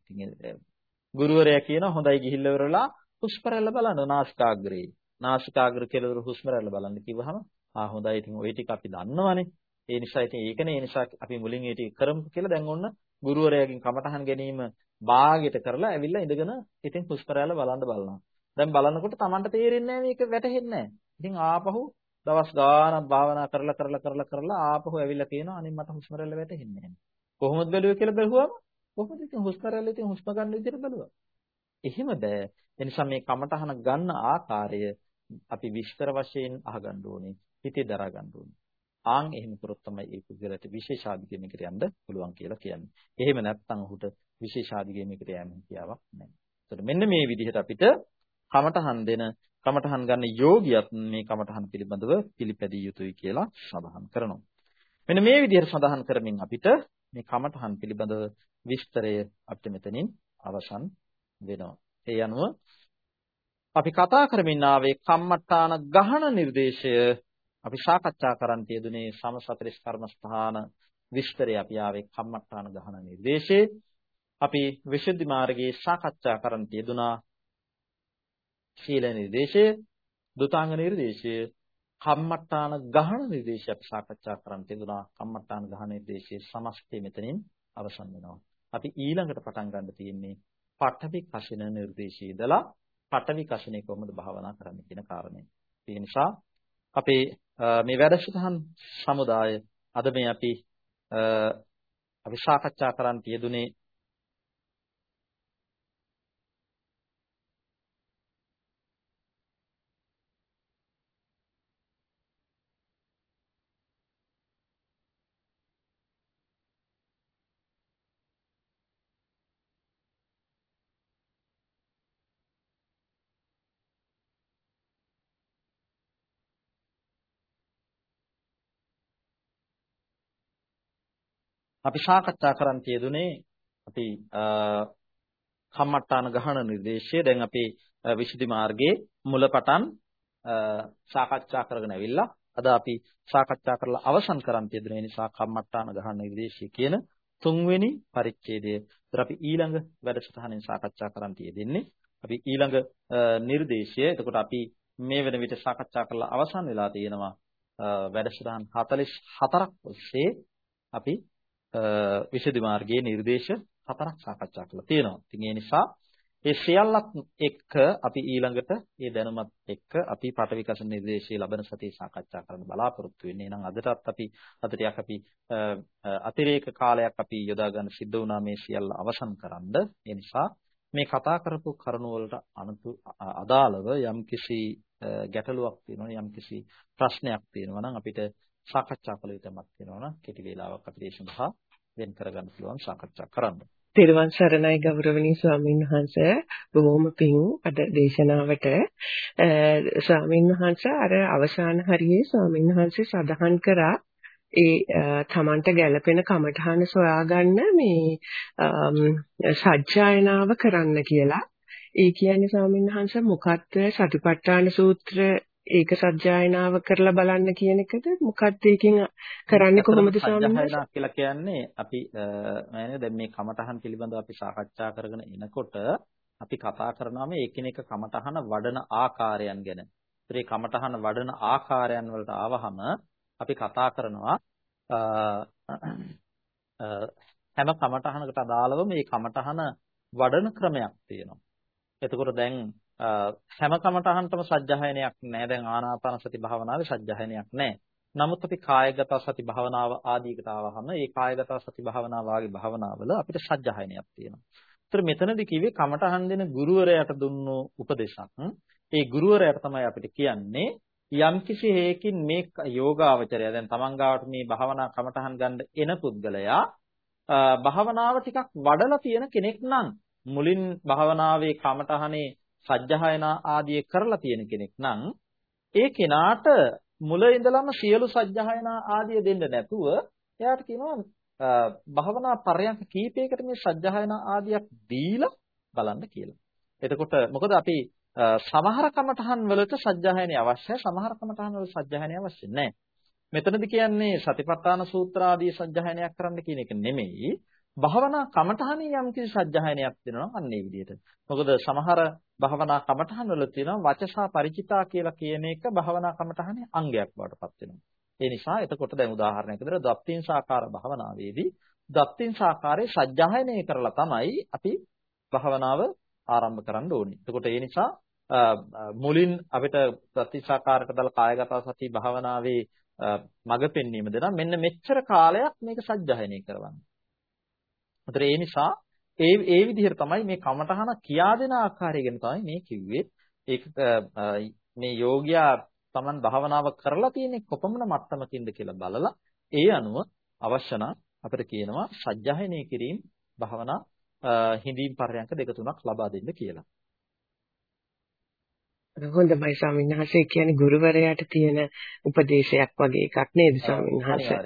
ගුරුවරයා කියන හොඳයි ගිහිල්ලා ඉවරලා හුස්ම රැල්ල බලන්න නාසිකාග්‍රේ. නාසිකාග්‍ර කෙලවර හුස්ම රැල්ල බලන්න කිව්වහම ආ හොඳයි ඉතින් ওই ටික අපි දන්නවනේ. ඒ නිසා ඉතින් ඒකනේ ඒ නිසා අපි මුලින් ඒ ටික කරමු කියලා දැන් ඔන්න ගුරුවරයාගෙන් කමටහන් ගැනීම භාගයට කරලා ඇවිල්ලා ඉඳගෙන ඉතින් පුස්කරාල බලන්න බලනවා. දැන් බලනකොට Tamanට තේරෙන්නේ නැහැ මේක වැටහෙන්නේ නැහැ. ඉතින් ආපහු දවස් ගාණක් භාවනා කරලා කරලා කරලා කරලා ආපහු ඇවිල්ලා කියනවා අනේ මට හුස්ම රැල්ල වැටහෙන්නේ නැහැ. කොහොමද බැලුවේ කියලා බැලුවම කොහොමද ඉතින් හුස්ම රැල්ල ඉතින් හුස්ම ගන්න විදිහට බැලුවා. එහෙම බෑ. ඒ නිසා මේ කමටහන ගන්න ආකාරය අපි විස්තර වශයෙන් අහගන්න ඕනේ. හිතේ දරා ගන්න ඕනේ. ආන් එහෙම කරොත් තමයි ඒ පුද්ගලයාට විශේෂාධිගමයකට යන්න පුළුවන් කියලා කියන්නේ. එහෙම නැත්නම් ඔහුට විශේෂාධිගමයකට යෑම හැකියාවක් නැහැ. ඒතකොට මෙන්න මේ විදිහට අපිට කමඨහන් දෙන කමඨහන් ගන්න යෝගියත් මේ කමඨහන් පිළිබඳව පිළිපැදිය යුතුයි කියලා සඳහන් කරනවා. මෙන්න මේ විදිහට සඳහන් කරමින් අපිට මේ කමඨහන් පිළිබඳව විස්තරය අපිට මෙතනින් අවසන් වෙනවා. ඒ අනුව අපි කතා කරමින් ආවේ කම්මට්ටාන ගහන නිර්දේශය අපි සාකච්ඡා කරන්න තියදුනේ සමසතරිස් කර්මස්ථාන විස්තරය අපි ආවේ කම්මට්ටාන ගහන නිර්දේශේ අපි විසුද්ධි මාර්ගයේ සාකච්ඡා කරන්න තියදුනා ශීල නිර්දේශය. දුතාංග නිර්දේශය කම්මට්ටාන ගහන නිර්දේශය අපි සාකච්ඡා කරන්න තියදුනා කම්මට්ටාන ගහන නිර්දේශයේ සමස්තය මෙතනින් අවසන් වෙනවා. අපි ඊළඟට පටන් ගන්න තියෙන්නේ පඨවි කසින නිර්දේශය ඉදලා පඨවි කසිනේ කොහොමද භාවනා කරන්න කියන කාරණේ. ඒ නිසා අපේ මේ වැඩසටහන් සමුදාය අද මේ අපි අපි සාකච්ඡා කරන්න තියදුනේ අපි සාකච්ඡා කරන් තියදුනේ අපි කම්මට්ටාන ගහන නිර්දේශය දැන් අපි විසුද්ධි මාර්ගයේ මුලපටන් සාකච්ඡා කරගෙන ඇවිල්ලා අද අපි සාකච්ඡා කරලා අවසන් කරන් තියදුනේ නිසා කම්මට්ටාන ගහන නිර්දේශය කියන තුන්වෙනි පරිච්ඡේදය. ඒතර අපි ඊළඟ වැඩසටහනෙන් සාකච්ඡා කරන් තියෙන්නේ අපි ඊළඟ නිර්දේශය. එතකොට අපි මේ වෙන විට සාකච්ඡා කරලා අවසන් වෙලා තියෙනවා වැඩසටහන් 44ක් ඔස්සේ අපි විසුද්ධි මාර්ගයේ නිර්දේශ හතරක් සාකච්ඡා කරලා තියෙනවා. ඉතින් ඒ නිසා ඒ සියල්ලත් එක්ක අපි ඊළඟට මේ දැනුමත් එක්ක අපි පටවිකසන නිර්දේශයේ ලබන සතියේ සාකච්ඡා කරන්න බලාපොරොත්තු වෙන්නේ. එහෙනම් අදටත් අපි අද ටිකක් අපි අතිරේක කාලයක් අපි යොදා ගන්න සිද්ධ වුණා මේ සියල්ල අවසන් කරන්න. ඒ නිසා මේ කතා කරපු කරුණු වලට අදාළව යම්කිසි ගැටලුවක් තියෙනවා යම්කිසි ප්‍රශ්නයක් තියෙනවා නම් අපිට සාකච්ඡා කළ යුතුමක් වෙනවා නම් කෙටි වේලාවක් අපිට ඒ සඳහා වෙන් කරගන්න පුළුවන් සාකච්ඡා කරන්න. තෙරුවන් සරණයි ගෞරවනීය ස්වාමීන් වහන්සේ බොහොම පිං අද දේශනාවට ස්වාමීන් වහන්සේ අර අවසාන හරියේ ස්වාමීන් වහන්සේ සඳහන් කරා ඒ තමන්ට ගැළපෙන කමඨහන සොයාගන්න මේ සත්‍යයනාව කරන්න කියලා. ඒ කියන්නේ ස්වාමීන් වහන්සේ මොකක්ද සතිපට්ඨාන සූත්‍ර ඒක සත්‍යයනාව කරලා බලන්න කියන එකද මොකක්ද ඒකෙන් කරන්නේ කොහොමද සත්‍යයනා කියලා කියන්නේ අපි මම දැන් මේ කමඨහන් පිළිබඳව අපි සාකච්ඡා කරගෙන එනකොට අපි කතා කරනවා මේ එකිනෙක කමඨහන වඩන ආකාරයන් ගැන. ඒ කමඨහන වඩන ආකාරයන් වලට ආවහම අපි කතා කරනවා හැම කමඨහනකට අදාළව මේ කමඨහන වඩන ක්‍රමයක් තියෙනවා. එතකොට දැන් හැම කමටහන්ටම සජ්ජහායනයක් නැහැ. දැන් ආනාපාන සති භාවනාවේ සජ්ජහායනයක් නැහැ. නමුත් අපි කායගත සති භාවනාව ආදීකට ආවහම ඒ කායගත සති භාවනාව වාගේ භාවනාවල අපිට සජ්ජහායනයක් තියෙනවා. ඒතර මෙතනදී කිව්වේ කමටහන් දෙන ගුරුවරයාට දුන්නු උපදේශක්. ඒ ගුරුවරයාට තමයි අපිට කියන්නේ යම්කිසි හේකින් මේ යෝගාවචරය දැන් තමන් ගාවට මේ භාවනා කමටහන් ගන්න එන පුද්ගලයා භාවනාව ටිකක් වඩලා තියෙන කෙනෙක් නම් මුලින් භාවනාවේ කමටහනේ සජ්ජහායනා ආදී කරලා තියෙන කෙනෙක් නම් ඒ කෙනාට මුල ඉඳලම සියලු සජ්ජහායනා ආදී දෙන්න නැතුව එයාට කියනවා භවනා පරයන්ක කීපයකට මේ සජ්ජහායනා ආදියක් දීලා බලන්න කියලා. එතකොට මොකද අපි සමහර කමඨහන් වලට සජ්ජහායනය අවශ්‍යයි සමහර කමඨහන් වල සජ්ජහායනය අවශ්‍ය නැහැ. මෙතනදි කියන්නේ සතිපට්ඨාන සූත්‍ර ආදී සජ්ජහායනයක් කරන්න කියන එක නෙමෙයි භාවනා කමඨහනේ යම් කිසි සජ්ජහායනයක් දෙනවා අන්න ඒ විදිහට. මොකද සමහර භාවනා කමඨහන් වල තියෙනවා වචසා ಪರಿචිතා කියලා කියන එක භාවනා කමඨහනේ අංගයක් බවට පත් වෙනවා. ඒ නිසා එතකොට දැන් උදාහරණයක් විදිහට දප්තින් සාකාර භාවනාවේදී දප්තින් සාකාරයේ සජ්ජහායනය කරලා තමයි අපි භාවනාව ආරම්භ කරන්න ඕනේ. එතකොට ඒ නිසා මුලින් අපිට ප්‍රතිසාකාරක දල කායගත සති භාවනාවේ මඟ පෙන්වීම දෙනවා මෙන්න මෙච්චර කාලයක් මේක සජ්ජහායනය කරවන්න. ඒතර ඒ නිසා ඒ ඒ විදිහට තමයි මේ කමඨහන කියා දෙන ආකාරය ගැන තමයි මේ කිව්වේ. ඒක මේ යෝගියා Taman භාවනාව කරලා තියෙන්නේ කොපමණ මට්ටමකින්ද කියලා බලලා ඒ අනුව අවශ්‍ය නම් අපිට කියනවා සජ්ජායනය කිරීම භාවනා හිඳීම් පරයන්ක දෙක තුනක් ලබා දෙන්න කියලා. හොඳයි ස්වාමීන් වහන්සේ කියන්නේ ගුරුවරයාට තියෙන උපදේශයක් වගේ එකක් නේද ස්වාමීන් වහන්සේ?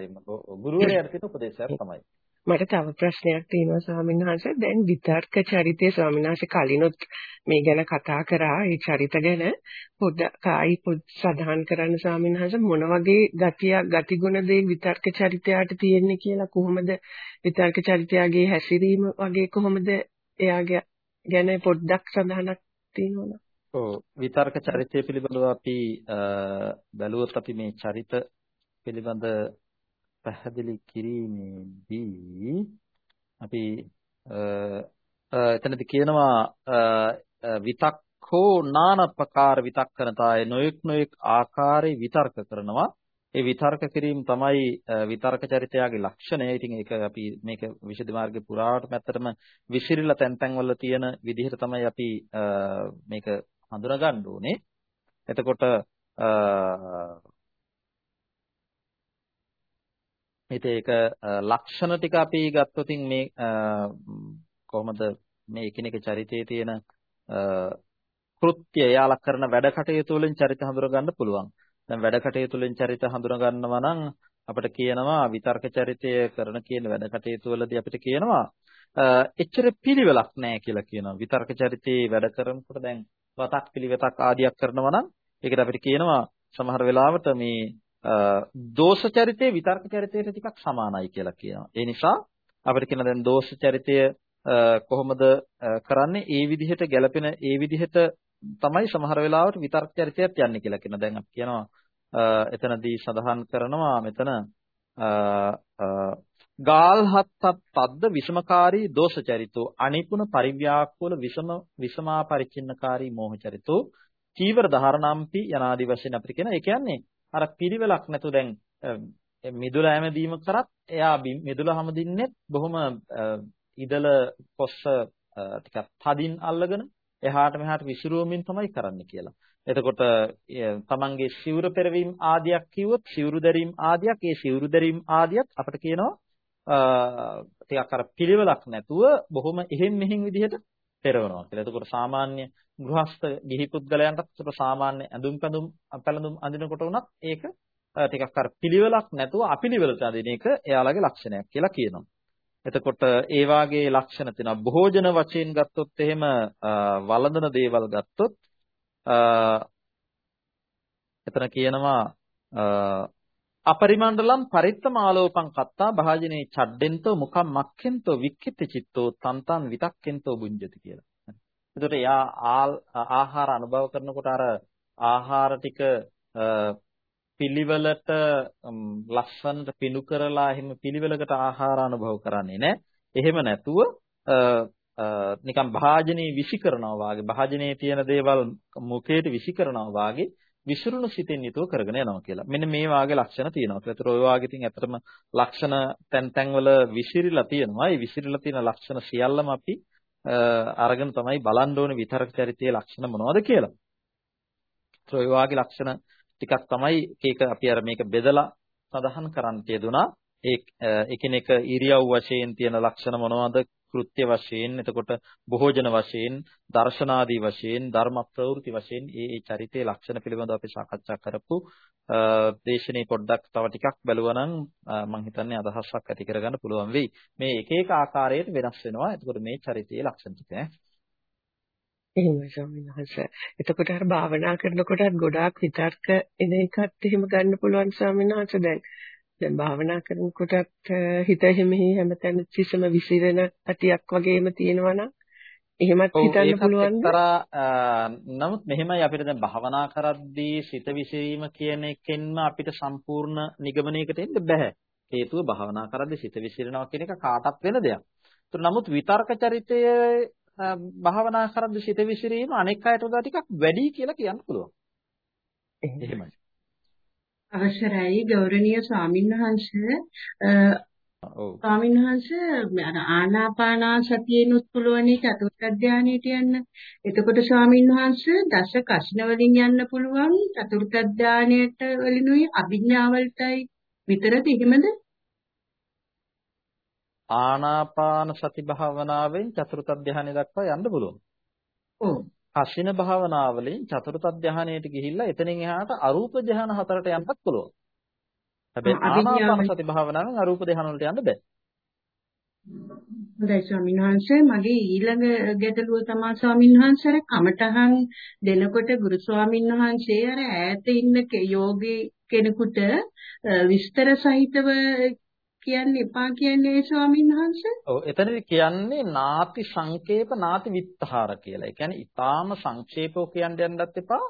ගුරුවරයාට තියෙන උපදේශයක් තමයි. මට තව ප්‍රශ්නයක් තියෙනවා ස්වාමීන් වහන්සේ. දැන් විතර්ක චරිතය ස්වාමීන් වහන්සේ කලිනුත් මේ ගැන කතා කරා. ඒ චරිත ගැන පොඩ්ඩක් ආයි පොඩ් සඳහන් කරන්න ස්වාමීන් වහන්සේ මොන වගේ ගතියක් ගතිගුණ දේ විතර්ක චරිතයට තියෙන්නේ කියලා කොහොමද විතර්ක චරිතයගේ හැසිරීම වගේ කොහොමද එයාගේ ගැන පොඩ්ඩක් සඳහනක් තියෙනවද? ඔව් විතර්ක චරිතය පිළිබඳව අපි බැලුවොත් අපි මේ චරිත පිළිබඳ පැහැදිලි කිරීමේදී අපි එතනදී කියනවා විතක්ඛෝ නානපකාර විතක්කනතාය නොයෙක් නොයෙක් ආකාරයේ විතර්ක කරනවා ඒ විතර්ක කිරීම තමයි විතර්ක චරිතයාගේ ලක්ෂණය. ඉතින් ඒක අපි මේක විශේෂ මාර්ගයේ පුරාටම ඇත්තටම විසිරිලා තැන් තැන් වල තියෙන විදිහට තමයි අපි මේක හඳුනා ගන්න ඕනේ. එතකොට ඉතින් ඒක ලක්ෂණ ටික අපි ගත්තොත් මේ කොහොමද මේ එකිනෙක චරිතයේ තියෙන කෘත්‍ය යාලක් කරන වැඩ කටයුතු වලින් චරිත හඳුනා ගන්න පුළුවන්. දැන් වැඩ කටයුතු වලින් චරිත හඳුනා ගන්නවා නම් අපිට කියනවා විතර්ක චරිතය කරන කියන වැඩ කටයුතු වලදී අපිට කියනවා එච්චර පිළිවෙලක් නැහැ කියලා කියනවා. විතර්ක චරිතයේ වැඩ කරනකොට දැන් වතක් පිළිවෙතක් ආදියක් කරනවා නම් ඒකට අපිට කියනවා සමහර වෙලාවට මේ දෝෂ චරිතය විතර්ක චරිතයට ටිකක් සමානයි කියලා කියනවා. ඒ නිසා අපිට කියන දැන් දෝෂ චරිතය කොහොමද කරන්නේ? ඒ විදිහට ගැළපෙන ඒ විදිහට තමයි සමහර වෙලාවට විතර්ක චරිතයත් යන්නේ කියලා කියනවා. දැන් අපි කියනවා එතනදී සඳහන් කරනවා මෙතන ගාල්හත්තත් තද්ද විෂමකාරී දෝෂ චරිතෝ අනිපුන පරිව්‍යාකූල විෂම විෂමා පරිචින්නකාරී මෝහ චරිතෝ චීවර ධාරණම්පි යනාදි වශයෙන් අපිට කියන ඒ කියන්නේ අර පිළිවෙලක් නැතු දැන් මිදුල හැමදීම කරත් එයා මිදුල හැමදින්නේ බොහොම ඉදල කොස්ස ටිකක් තදින් අල්ලගෙන එහාට මෙහාට විසිරුවමින් තමයි කරන්න කියලා. එතකොට තමන්ගේ සිවුර පෙරවීම ආදියක් කිව්වොත් සිවුරු දැරීම ආදියක් ඒ සිවුරු දැරීම ආදියක් අපිට කියනවා ටිකක් අර පිළිවෙලක් නැතුව බොහොම එහෙන් මෙහෙන් විදිහට පෙරවනවා කියලා. එතකොට සාමාන්‍ය ගෘහස්ත ගිහි පුද්ගලයන්ටත් සාමාන්‍ය ඇඳුම් පැඳුම් පැළඳුම් අඳිනකොට උනත් ඒක ටිකක් අර පිළිවෙලක් නැතුව අපිළිවෙලට අදින එක එයාලගේ ලක්ෂණයක් කියලා කියනවා. එතකොට ඒ වාගේ ලක්ෂණ තියෙනවා. භෝජන වශයෙන් ගත්තොත් එහෙම වළඳන දේවල් ගත්තොත් එතන කියනවා අපරිමණ්ඩලම් පරිත්තමාලෝපං කත්තා භාජනේ චඩ්ඩෙන්තෝ මුඛම් මක්ඛෙන්තෝ වික්කිත චිත්තෝ තන්තං විතක්කෙන්තෝ බුඤ්ජති කියලා. එතකොට යා ආහාර අනුභව කරනකොට අර ආහාර ටික පිළිවෙලට ලස්සනට පිණු කරලා එහෙම පිළිවෙලකට ආහාර අනුභව කරන්නේ නැහැ. එහෙම නැතුව නිකන් භාජනයේ විසි කරනවා වාගේ භාජනයේ තියෙන දේවල් මුඛයට විසි කරනවා වාගේ විසිරුණු සිතෙන් යුතුව කරගෙන යනවා කියලා. මෙන්න මේ වාගේ ලක්ෂණ තියෙනවා. ඒතර ඔය වාගේ ඉතින් ඇත්තටම ලක්ෂණ තැන් තැන් වල විසිරිලා තියෙනවා. ඒ විසිරිලා තියෙන ලක්ෂණ සියල්ලම අපි අරගෙන තමයි බලන්න ඕනේ විතරක චරිතයේ ලක්ෂණ මොනවද කියලා. ඒතර ඔය වාගේ ලක්ෂණ ටිකක් තමයි ඒක අපි අර මේක බෙදලා සඳහන් කරන්න තියදුනා. ඒ එකිනෙක ඉරියව් වශයෙන් තියෙන ලක්ෂණ මොනවද කෘත්‍ය වශයෙන් එතකොට බොහෝජන වශයෙන් දර්ශනාදී වශයෙන් ධර්ම ප්‍රවෘත්ති වශයෙන් ඒ ඒ චරිතයේ ලක්ෂණ පිළිබඳව අපි සාකච්ඡා කරපු දේශනේ පොඩ්ඩක් තව ටිකක් බැලුවා නම් මම හිතන්නේ අදහසක් ඇති කරගන්න පුළුවන් වෙයි. මේ එක එක ආකාරයට වෙනස් වෙනවා. එතකොට මේ චරිතයේ ලක්ෂණ ටික එහෙමයි ස්වාමීන් වහන්සේ. එතකොට අර භාවනා කරනකොටත් ගොඩාක් විතර්ක එන එකත් එහෙම ගන්න පුළුවන් ස්වාමීන් වහන්සේ දැන්. දැන් භාවනා කරනකොටත් හිත හිමෙහි හැමතැන සිසම විසිරෙන ඇතියක් වගේම තියෙනවා එහෙමත් හිතන්න පුළුවන් නමුත් මෙහෙමයි අපිට දැන් භාවනා කරද්දී සිත විසිරීම කියන එකෙන්ම අපිට සම්පූර්ණ නිගමනයකට එන්න බෑ හේතුව භාවනා කරද්දී සිත විසිරෙනවා කියන එක කාටත් වෙන දෙයක්. ඒත් නමුත් විතර්ක චරිතය භාවනා කරද්දී සිත විසිරීම අනෙක් අයට වඩා ටිකක් වැඩි කියලා කියන්න පුළුවන්. එහෙමයි. අවසරයි ගෞරවනීය ස්වාමින්වහන්සේ ඔව්. ස්වාමීන් වහන්සේ අර ආනාපානා සතියෙනුත් පුළුවන් චතුර්ථ ධානයට යන්න. එතකොට ස්වාමීන් වහන්සේ දස කෂ්ණ වලින් යන්න පුළුවන් චතුර්ථ ධානයට වලිනුයි අභිඥාවලටයි විතරද එහෙමද? ආනාපාන සති භාවනාවෙන් චතුර්ථ ධානය දක්වා යන්න පුළුවන්. ඔව්. කසින භාවනාවලින් චතුර්ථ ධානයට ගිහිල්ලා එතනින් එහාට අරූප ධාන හතරට යන්නත් පුළුවන්. හැබැයි ආනාපාන සති භාවනාවෙන් අරූප ධාන වලට යන්න බෑ. හොඳයි ස්වාමීන් වහන්සේ මගේ ඊළඟ ගැටලුව තමයි ස්වාමීන් වහන්සේ කමඨහන් දෙනකොට ගුරු ස්වාමීන් වහන්සේ අර ඈත ඉන්න යෝගී කෙනෙකුට විස්තර සහිතව කියන්න එපා කියන්නේ ස්වාමීන් වහන්සේ? ඔව් එතනදි කියන්නේ නාති සංකේප නාති විත්තහාර කියලා. ඒ කියන්නේ ඊටාම සංක්ෂේපව කියන්න යන්නත් එපා.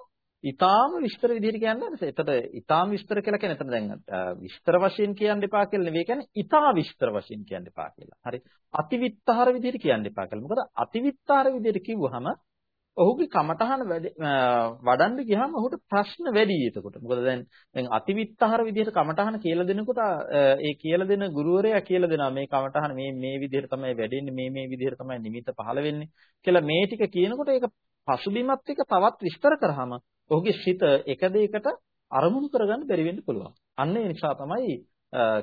ඊටාම විස්තර විදිහට කියන්න. එතකොට ඊටාම විස්තර කියලා කියන්නේ එතන දැන් විස්තර වශයෙන් කියන්න එපා කියලා නෙවෙයි කියන්නේ ඊටා විස්තර වශයෙන් කියන්න එපා කියලා. හරි. අතිවිත්තහාර විදිහට කියන්න එපා කියලා. මොකද අතිවිත්තහාර විදිහට කිව්වහම ඔහුගේ කමටහන වඩන්න ගියාම ඔහුට ප්‍රශ්න වැඩි එතකොට. මොකද දැන් දැන් අතිවිත්තහර විදිහට කමටහන කියලා දෙනකොට ඒ කියලා දෙන ගුරුවරයා කියලා දෙනවා මේ කමටහන මේ මේ විදිහට තමයි වැඩෙන්නේ මේ මේ විදිහට තමයි නිමිත පහළ වෙන්නේ කියලා මේ ටික කියනකොට ඒක පසුබිමත් එක්ක තවත් විස්තර කරාම ඔහුගේ සිත එක දෙයකට අරමුණු කරගන්න බැරි වෙන්න පුළුවන්. අන්න ඒ නිසා තමයි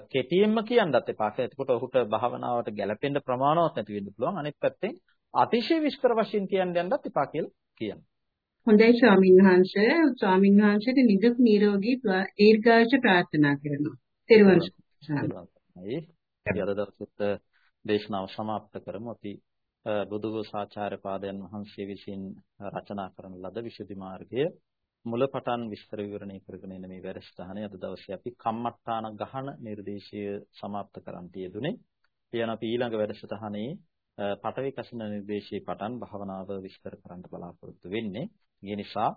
කෙටියෙන්ම කියන්නත් එපා. එතකොට ඔහුට භාවනාවට ගැළපෙන්න ප්‍රමාණවත් නැති වෙන්න පුළුවන්. අනිත් පැත්තෙන් අතිශය විස්තර වශයෙන් කියන්න යන්නත් එපා කියලා කියනවා. හොඳයි ස්වාමීන් වහන්සේ ස්වාමීන් වහන්සේට නිදුක් නිරෝගී දීර්ඝායුෂ ප්‍රාර්ථනා කරනවා. තෙරුවන් සරණයි. අපි අද දවසේත් දේශනාව સમાપ્ત කරමු. අපි බුදුගෝසාචාර්ය පාදයන් වහන්සේ විසින් රචනා කරන ලද විසුද්ධි මාර්ගය මුලපටන් විස්තර විවරණය කරගෙන එන මේ වැඩසටහනේ අද දවසේ අපි කම්මට්ටාන ගහන නිර්දේශය સમાપ્ત කරන් තියදුනේ. එයන අපි ඊළඟ වැඩසටහනේ පඨවි කසින නිර්දේශයේ පටන් භාවනාව විස්තර කරන්න බලාපොරොත්තු වෙන්නේ. ඒ නිසා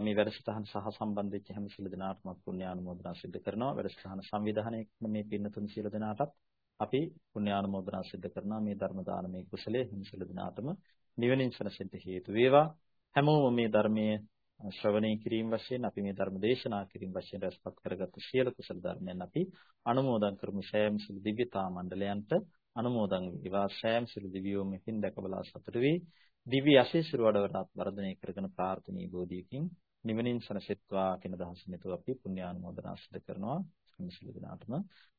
මේ වැඩසටහන සහ සම්බන්ධ වෙච්ච හැම සියලු දෙනාටම පුණ්‍යානුමෝදනා සිදු කරනවා. වැඩසටහන සංවිධානය කරන මේ පින්නතුන් සියලු දෙනාටත් අපි පුණ්‍යානුමෝදනා සිදු කරනවා. මේ ධර්ම දානමේ කුසලයේ හැම සියලු දෙනාටම නිවනින් සැනසෙන්න හේතු වේවා. හැමෝම මේ ධර්මයේ ශ්‍රවණය කිරීම වශයෙන් අපි මේ ධර්ම දේශනා කිරීම වශයෙන් රැස්පත් කරගත් සියලු කුසල ධර්මයන් අපි අනුමෝදන් කරමු. ශයම් සිල් දිව්‍යතා මණ්ඩලයන්ට අනුමෝදන් වේවා සෑම සිළු දිවියෝ මෙතින් දැකබලා සතුට වේ දිව්‍ය අශේෂිර වඩවටත් වර්ධනය කරගෙන ප්‍රාර්ථනී බෝධියකින් නිවනින් සනසෙත්වා කියන දහසින් නිතෝ අපි පුණ්‍යානුමෝදනා සිදු කරනවා. සිළු දිනාටම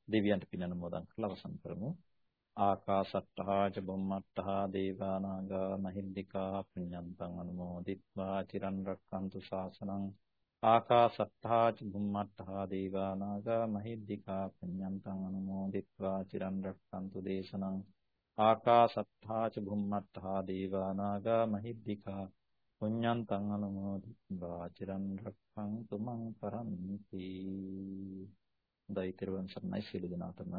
දෙවියන්ට පින් අනුමෝදන් කරලා අවසන් කරමු. ආකාසට්ටහා ච බුම්මට්ටහා දේවානාගා මහින්దికා පුඤ්ඤන්තං අනුමෝදිත්වා. චිරන් රක්칸තු ශාසනං ආකාසත්තා ච බුම්මත්තා දේවා නාග මහිද්దికා පුඤ්ඤන්තං අනුමෝදිත්වා චිරන් රැක්කන්තු දේශනං. ආකාසත්තා ච බුම්මත්තා දේවා නාග මහිද්దికා පුඤ්ඤන්තං අනුමෝදිත්වා චිරන් රැක්කන්තු මං පරන්ති. දෛතරවන් සම්මයි සියලු දෙනාටම.